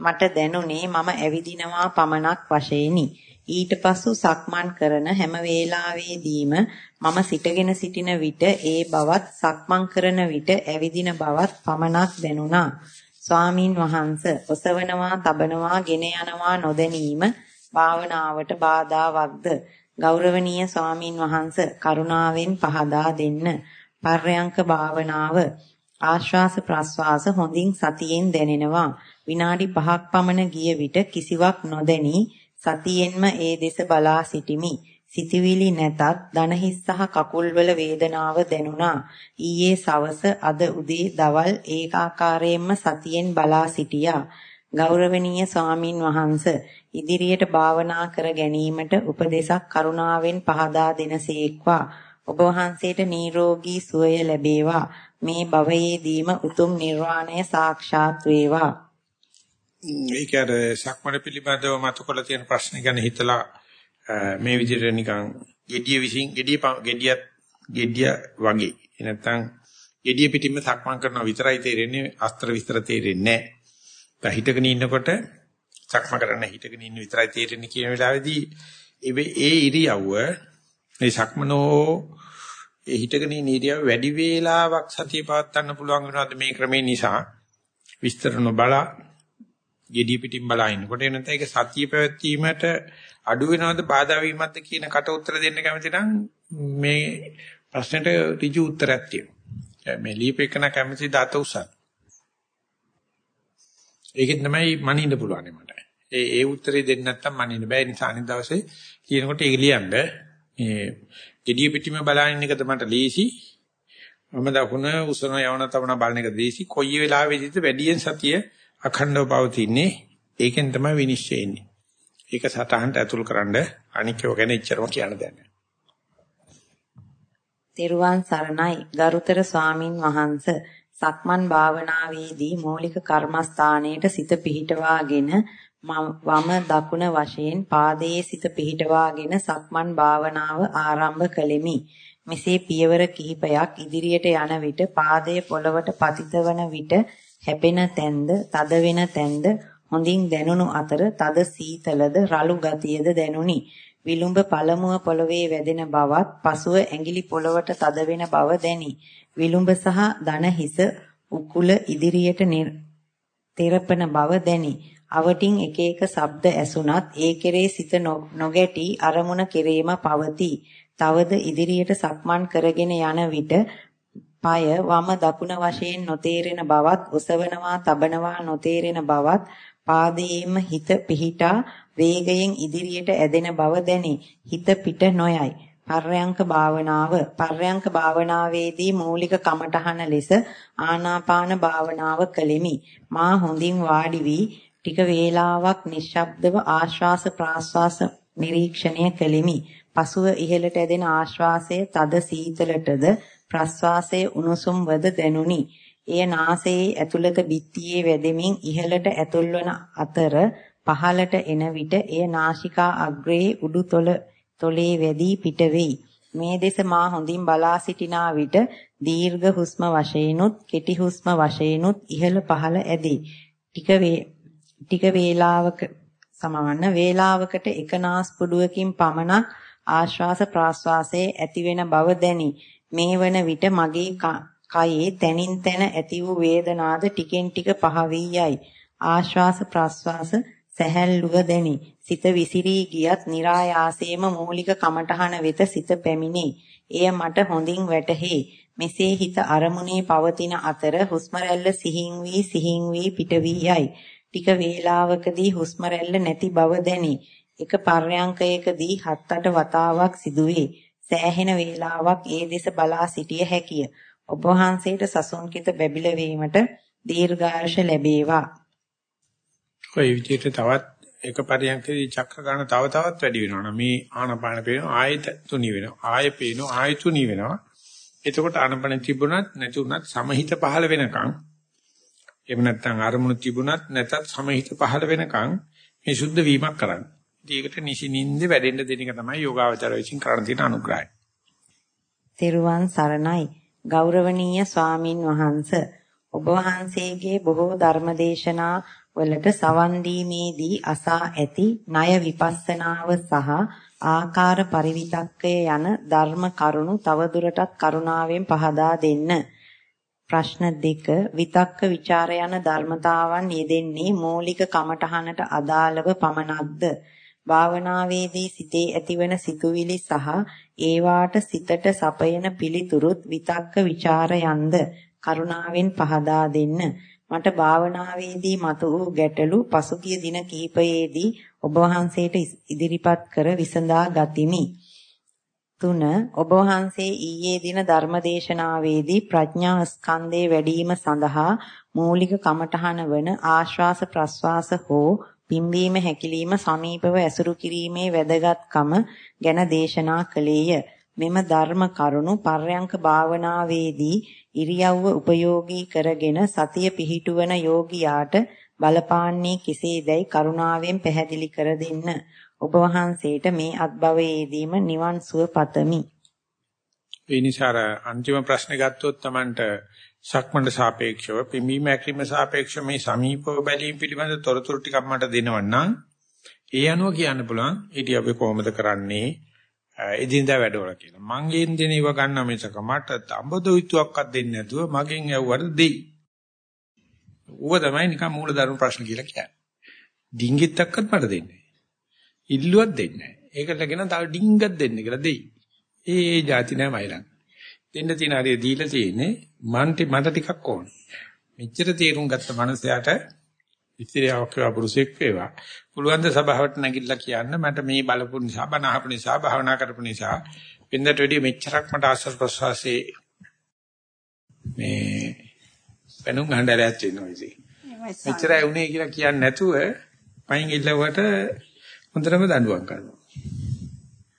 මට දැනුනේ මම ඇවිදිනවා පමණක් වශයෙන්ි. ඊට පසු සක්මන් කරන හැම වේලාවෙදීම මම සිටගෙන සිටින විට ඒ බවත් සක්මන් කරන විට ඇවිදින බවත් පමණක් දැනුණා. ස්වාමින් වහන්ස ඔසවනවා, තබනවා, ගෙන යනවා නොදැනීම භාවනාවට බාධාවත්ද? ගෞරවනීය ස්වාමින් වහන්ස කරුණාවෙන් පහදා දෙන්න. පර්යංක භාවනාව ආශ්වාස ප්‍රශ්වාස හොඳින් සතියෙන් දැනෙනවා. විනාඩි 5ක් පමණ ගිය විට කිසිවක් නොදැනී සතියෙන්ම ඒ දෙස බලා සිටිමි. සිතවිලි නැතත් දනහිස් සහ කකුල්වල වේදනාව දැනුණා. ඊයේ සවස අද උදේ දවල් ඒකාකාරයෙන්ම සතියෙන් බලා සිටියා. ගෞරවනීය ස්වාමින් වහන්ස ඉදිරියට භාවනා කර ගැනීමට උපදේශක් කරුණාවෙන් පහදා දෙනසේක්වා. ඔබ වහන්සේට නිරෝගී සුවය ලැබේවා. මේ භවයේදීම උතුම් නිර්වාණය සාක්ෂාත් වේවා. ඒක අර සක්මණ පිළිබඳව මතකලා තියෙන ප්‍රශ්න ගැන හිතලා මේ විදිහට නිකන් gediya විසින් gediya gediya gediya වගේ. නැත්තම් gediya පිටින්ම සක්මන් කරනවා විතරයි තේරෙන්නේ අස්තර විස්තර තේරෙන්නේ නැහැ. හිතගෙන ඉන්නකොට සක්ම කරන්න හිතගෙන ඉන්න විතරයි තේරෙන්නේ කියන වෙලාවේදී ඒ ඉරියව්ව මේ සක්මනෝ ඒ හිතගෙන ඉන්න ඉරියව්ව වැඩි වේලාවක් සතිය පවත්වන්න පුළුවන් වෙනවද මේ ක්‍රමේ නිසා? විස්තර නොබලා gediya පිටින් බලා ඉන්නකොට එනත ඒක සතිය පැවැත්වීමට අඩු වෙනවද බාධා වීමක්ද කියන කට උත්තර දෙන්න කැමති නම් මේ ප්‍රශ්නෙට ඍජු උත්තරයක් තියෙනවා. මේ ලියපෙකන කැමති දත උසන්. ඒකෙන් තමයි මනින්න පුළුවන් මට. ඒ ඒ උත්තරේ දෙන්න නැත්තම් මනින්න බෑ. ඒ නිසා අනිත් දවසේ කියනකොට ඒක ලියන්න මේ gediya පිටිම බලන එකද මට ලීසි. මම දකුණ උසන යවන තවන බලන එක දීසි. කොයි වෙලාවෙදිද වැඩියෙන් සතිය අඛණ්ඩව පවතින්නේ. ඒකෙන් තමයි විනිශ්චය එන්නේ. ඒක සතහන්ට ඇතුල් කරන්න අනිකව ගැන ඉච්චරම කියන්න දෙයක් තෙරුවන් සරණයි ගරුතර ස්වාමින් වහන්ස සක්මන් භාවනාවේදී මූලික කර්මස්ථානයේට සිත පිහිටවාගෙන වම දකුණ වශයෙන් පාදයේ සිත පිහිටවාගෙන සක්මන් භාවනාව ආරම්භ කළෙමි. මෙසේ පියවර කිහිපයක් ඉදිරියට යන විට පාදයේ පොළවට පතිත වන විට හැපෙන තැන්ද, තද වෙන තැන්ද හොඳින් දැනුණු අතර තද සීතලද රළු ගතියද දැනුනි. විලුඹ පළමුව පොළවේ වැදෙන බවත් පසුව ඇඟිලි පොළවට තද වෙන බව දැනි. විලුඹ සහ දන හිස උකුල ඉදිරියට තෙරපන බව දැනි. අවටින් එක එක ශබ්ද ඇසුණත් ඒ කෙරේ සිත නොගැටි අරමුණ කෙරේම පවතී. තවද ඉදිරියට සක්මන් කරගෙන යන විට পায় වම දකුණ වශයෙන් නොතේරෙන බවත් ඔසවනවා තබනවා නොතේරෙන බවත් පාදයේම හිත පිහිටා වේගයෙන් ඉදිරියට ඇදෙන බව දැනේ. හිත පිට නොයයි. පර්යංක භාවනාව පර්යංක භාවනාවේදී මූලික කමඨහන ලෙස ආනාපාන භාවනාව කළෙමි. මා හොඳින් වාඩි වී ටික වේලාවක් නිශ්ශබ්දව ආශ්වාස ප්‍රාශ්වාස නිරීක්ෂණය කළෙමි. පසුව ඉහළට ඇදෙන ආශ්වාසය තද සීතලටද ප්‍රශ්වාසයේ උණුසුම්වද දැනුනි. එය නාසයේ ඇතුළත බිත්තියේ වැදෙමින් ඉහළට ඇතුල්වන අතර පහළට එන විට එය නාසිකා අග්‍රයේ උඩුතොල තොලේ වැදී පිට වෙයි. මේ දෙස මා හොඳින් බලා සිටිනා විට දීර්ඝ හුස්ම වශයෙන්ුත් කෙටි හුස්ම වශයෙන්ුත් ඉහළ පහළ ඇදී. ටික වේ ටික වේලාවක සමවන්න වේලාවකට එක නාස්පුඩුවකින් පමණක් ආශ්වාස ප්‍රාශ්වාසයේ ඇතිවෙන බව දැනි. මේ වන විට මගේ කයේ තනින් තන ඇති වූ වේදනාද ටිකෙන් ටික පහ වී යයි. ආශ්වාස ප්‍රශ්වාස සැහැල්ලුව දැනි. සිත විසිරී ගියත් નિરાයාසයෙන්ම මූලික කමඨහන වෙත සිත පැමිණේ. එය මට හොඳින් වැටහේ. මෙසේ හිත අරමුණේ පවතින අතර හුස්ම රැල්ල සිහින් වී සිහින් වී පිට වී යයි. ටික වේලාවකදී හුස්ම නැති බව දැනි. එක පර්යංකයකදී හත් අට වතාවක් සිදුවේ. සෑහෙන වේලාවක් ඒ දෙස බලා සිටිය හැකිය. ඔබ වහන්සේට සසුන්කිත බැබිල වීමට දීර්ඝායුෂ ලැබේවා. කොයි විදිහට තවත් එක පරියන්කදී චක්‍ර ගන්න තව තවත් වැඩි වෙනවා. මේ ආනපාන පේනවා ආයෙත් තුනි වෙනවා. ආයෙ පේනවා ආයෙ තුනි වෙනවා. එතකොට ආනපන තිබුණත් නැති උනත් සමහිත පහළ වෙනකන් එහෙම නැත්නම් අරමුණු තිබුණත් නැතත් සමහිත පහළ වෙනකන් මේ සුද්ධ වීමක් කරන්න. ඒකට නිසිනින්ද වැඩෙන්න දෙන එක තමයි යෝගාවචර විසින් කරන්න තියෙන අනුග්‍රහය. තෙරුවන් සරණයි ගෞරවනීය ස්වාමින් වහන්ස ඔබ වහන්සේගේ බොහෝ ධර්මදේශනා වලට සවන් දීමේදී අසා ඇති ණය විපස්සනාව සහ ආකාර පරිවිතක්කය යන ධර්ම කරුණු තවදුරටත් කරුණාවෙන් පහදා දෙන්න. ප්‍රශ්න දෙක විතක්ක ਵਿਚාර යන ධර්මතාවන් යෙදෙන්නේ මූලික කමඨහනට අදාළව පමණක්ද? භාවනාවේදී සිතේ ඇතිවන සිතුවිලි සහ ඒවාට සිතට සපයන පිළිතුරුත් විතක්ක ਵਿਚාර යන්ද කරුණාවෙන් පහදා දෙන්න. මට භාවනාවේදී මතු වූ ගැටලු පසුගිය දින කිහිපයේදී ඔබ වහන්සේට ඉදිරිපත් කර විසඳා ගතිමි. 3 ඔබ වහන්සේ ඊයේ දින ධර්මදේශනාවේදී ප්‍රඥා ස්කන්ධේ වැඩිම සඳහා මූලික කමඨහන වන ආශ්වාස ප්‍රශ්වාස හෝ පිම්බීම හැකිලිම සමීපව ඇසුරු කිරීමේ වැදගත්කම ගැන දේශනා කළේය. මෙම ධර්ම කරුණු පර්යංක භාවනාවේදී ඉරියව්ව උපයෝගී කරගෙන සතිය පිහිටුවන යෝගියාට බලපාන්නේ කෙසේදයි කරුණාවෙන් පැහැදිලි කර දෙන්න. ඔබ වහන්සේට මේ අත්භවයේදීම නිවන් සුව පතමි. ඒ නිසා අන්තිම ප්‍රශ්නේ ගත්තොත් Tamanට සක්මණට සාපේක්ෂව පිම්බීම ඇක්‍රීම සාපේක්ෂව මේ සමීපව බැලීම පිළිබඳ තොරතුරු ටිකක් මට දෙනවන්නම් ඒ අනුව කියන්න පුළුවන් ඊට අපි කොහොමද කරන්නේ එදිනදා වැඩවල කියලා. මං ගෙන් දෙන ඉව ගන්න මිසක මට අඹදොයිතුවක්වත් දෙන්නේ නැතුව මගෙන් ඇව්වට දෙයි. ඌව තමයි නිකන් මූල ධර්ම ප්‍රශ්න කියලා කියන්නේ. ඩිංගිත්තක්වත් මට දෙන්නේ ඉල්ලුවක් දෙන්නේ නැහැ. ඒකටගෙන තව ඩිංගක් දෙන්න කියලා දෙයි. ඒ ඒ જાති නෑ මයිලන්. දෙන්න තියෙන හරිය දීලා තියෙන්නේ මන්ට මට ටිකක් ඕන. මෙච්චර තීරුම් ගත්ත මනුස්සයාට ඉතිරියාවක් වේවා පුරුෂෙක් වේවා. පුළුවන් ද සභාවට නැගිටලා කියන්න? මට මේ බලපු නිසා බණ අහපු නිසා භාවනා කරපු නිසා වෙනදට වැඩිය මෙච්චරක් මට ආශ්‍රව ප්‍රසවාසයේ මේ වෙනුම් ගහඬරයක් තියෙනවා ඉතින්. මෙච්චරයි උනේ කියලා කියන්නේ නැතුව පයින් ඉල්ලුවට හොඳටම දඬුවම් කරනවා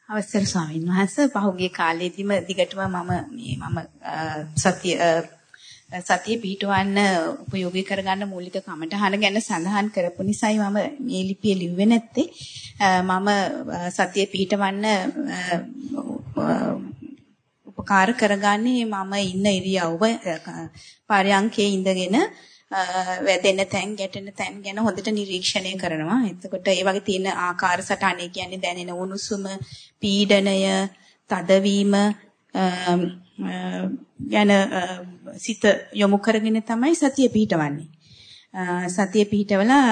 අවසර ස්වාමීන් වහන්සේ පහුගිය කාලේදීම දිගටම මම මේ මම සතිය සතිය පිටවන්න උපයෝගී කරගන්න මූලික කමටහන ගැන සඳහන් කරපු නිසායි මම මේ ලිපිය ලිව්වේ නැත්තේ. මම සතිය පිටවන්න උපකාර කරගන්නේ මම ඉන්න ඉරියව්ව පරයන්කේ ඉඳගෙන වැදෙන තැන් ගැටෙන තැන් ගැන හොඳට නිරීක්ෂණය කරනවා. එතකොට ඒ වගේ තියෙන ආකාර සටහනේ කියන්නේ දැනෙන උණුසුම, පීඩනය, තදවීම යන සිත යොමු කරගෙන තමයි සතිය පිහිටවන්නේ. සතිය පිහිටවලා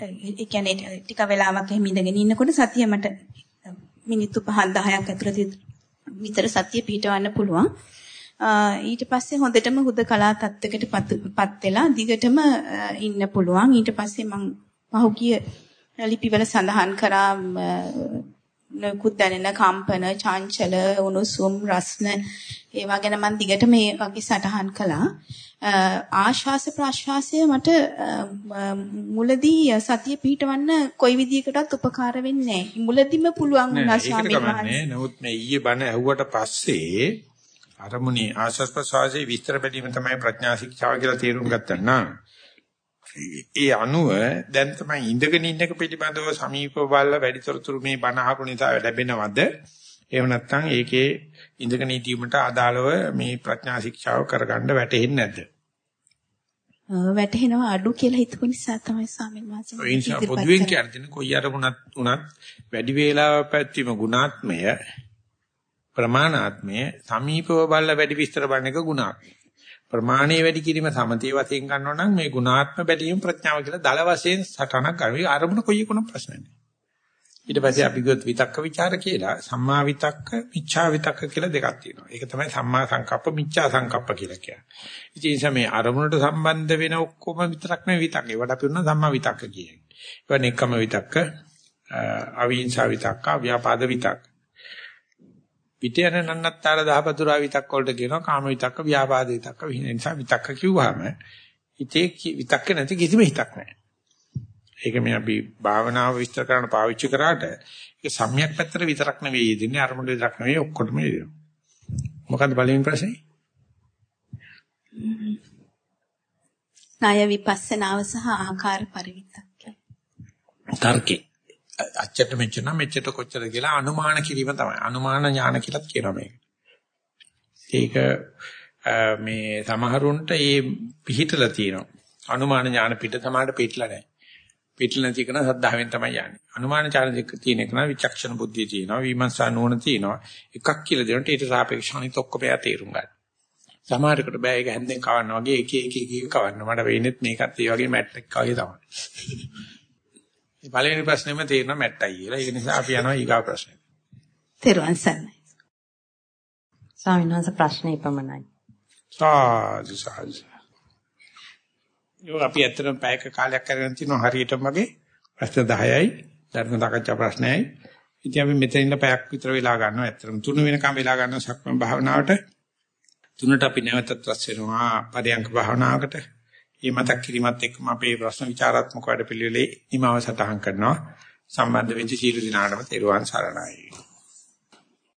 ඒ කියන්නේ ටික වෙලාවක් එහෙම ඉඳගෙන ඉන්නකොට සතිය මට මිනිත්තු 5 10ක් ඇතුළත විතර සතිය පිහිටවන්න පුළුවන්. ඊට පස්සේ හොඳටම හුදකලා තත්ත්වයකටපත් වෙලා දිගටම ඉන්න පුළුවන්. ඊට පස්සේ මම පහුගිය ලිපිවල සඳහන් කරා නොකුත් දැනෙන කම්පන, චංචල, උණුසුම්, රස්න ඒවා ගැන මම දිගට මේ වගේ සටහන් කළා. ආශ්වාස ප්‍රශ්වාසය මට මුලදී සතිය පිටවන්න කොයි විදිහකටත් උපකාර වෙන්නේ නැහැ. මුලදිම පුළුවන් වුණා ස්වාමීන් වහන්සේ. නමුත් මේ ඊයේ බණ ඇහුවට පස්සේ අරමුණේ ආශස් ප්‍රසවාසයේ විස්තර බැලීම තමයි ප්‍රඥා ශික්ෂාව කියලා තේරුම් ගත්තා නා. ඒ අනුව දැන් තමයි ඉඳගෙන ඉන්න එක පිළිබඳව සමීපව බලලා වැඩිතරතුරු මේ බණ අහපු නිසා ලැබෙනවද? එහෙම නැත්නම් ඒකේ ඉඳගෙන ඉදීමට අදාළව මේ ප්‍රඥා ශික්ෂාව කරගන්න වැටෙන්නේ නැද්ද? වැටෙනවා අඩු කියලා හිතපු නිසා තමයි ස්වාමීන් වහන්සේ. ඒ නිසා පොදුවෙන් කියන්නේ කොයි අරමුණක් උනත් වැඩි වේලාවක් පැවැත්වීම ගුණාත්මය ප්‍රමාණාත්මය සමීපව බලලා වැඩි විස්තර බලන එක ගුණාත්මය. ප්‍රමාණයේ වැඩි කිරීම සමතේ වශයෙන් ගන්නවා නම් මේ ගුණාත්ම බැලීම ප්‍රඥාව කියලා දල වශයෙන් සටනක් ගන්න. මේ අරමුණ කොයි එකුණක් ප්‍රශ්න නැහැ. ඊට පස්සේ අපි ගියොත් විතක්ක ਵਿਚාර කියලා සම්මා විතක්ක මිච්ඡා විතක්ක කියලා දෙකක් තියෙනවා. ඒක තමයි සම්මා සංකප්ප මිච්ඡා සංකප්ප කියලා කියන්නේ. ඉතින් මේ අරමුණට සම්බන්ධ වෙන ඔක්කොම විතරක් නෙවෙයි විතක්ක. ඒවට අපි උන සම්මා විතක්ක කියන්නේ. ඒවා නෙක්කම විතක්ක, අවිහිංසා විතක්ක, ව්‍යාපාද විතක්ක. පිට යන නන්නත්තර දහපතුරා විතක්ක වලට කියනවා කාම විතක්ක, ව්‍යාපාද විතක්ක. ඒ නිසා විතක්ක කිව්වහම හිතේ විතක්ක නැති කිසිම හිතක් නැහැ. ඒක මේ අපි භාවනාව විස්තර කරන්න පාවිච්චි කරාට ඒක සම්‍යක් පැත්තට විතරක් නෙවෙයි දෙන්නේ අරමුණ විතරක් නෙවෙයි ඔක්කොටම දෙනවා. මොකද්ද පළවෙනි ප්‍රශ්නේ? ණය විපස්සනාව සහ ආකාර පරිවිතක්කය. තර්කේ. අච්චට මෙච්චර මෙච්චර කොච්චර කියලා අනුමාන කිරීම තමයි. අනුමාන ඥාන කියලාත් කියනවා මේක. ඒක මේ සමහරුන්ට ඒ පිහිටලා තියෙනවා. අනුමාන ඥාන පිට සමාඩ පිටලා නැහැ. පිටල නැති කරන සද්ධාවෙන් තමයි යන්නේ. අනුමාන ඥාන දෙක තියෙන එක නම් විචක්ෂණ බුද්ධිය තියෙනවා, විමර්ශන නුවණ තියෙනවා. එකක් කියලා දෙනකොට ඊට සාපේක්ෂව අනිත් ඔක්කොම එයා තේරුම් ගන්න. සමහරකට බෑ ඒක හැන්දෙන් කවන්න වගේ එක එක එක එක කවන්න. මට වෙන්නේත් මේකත් ඒ වගේ මැට් එකක් වගේ තමයි. පළවෙනි ප්‍රශ්නේම තේරෙනවා මැට්ටයි කියලා. ඒක නිසා අපි යනවා ඊගා ප්‍රශ්නෙට. තෙරුවන් සරණයි. ස්වාමීන් වහන්සේ ප්‍රශ්නේ පමණයි. සාදු සාදු. යෝ අපි ඇත්තටම පැයක කාලයක් කරගෙන තිනවා හරියටම වගේ ප්‍රශ්න 10යි ධර්ම සාකච්ඡා ප්‍රශ්නයයි. ඉතින් අපි මෙතන ඉන්න පැයක් විතර වෙලා ගන්නවා. ඇත්තටම තුන වෙනකම් වෙලා ගන්නවා සක්මන් භාවනාවට. තුනට අපි නැවතත් රැස් වෙනවා පරියංග භාවනාවකට. මේ මතක් කිරීමත් එක්කම අපේ ප්‍රශ්න විචාරාත්මක වැඩපිළිවෙලේ නිමාව සටහන් කරනවා. සම්බන්ධ වෙච්ච සීල දිනාටම තෙරුවන් සරණයි.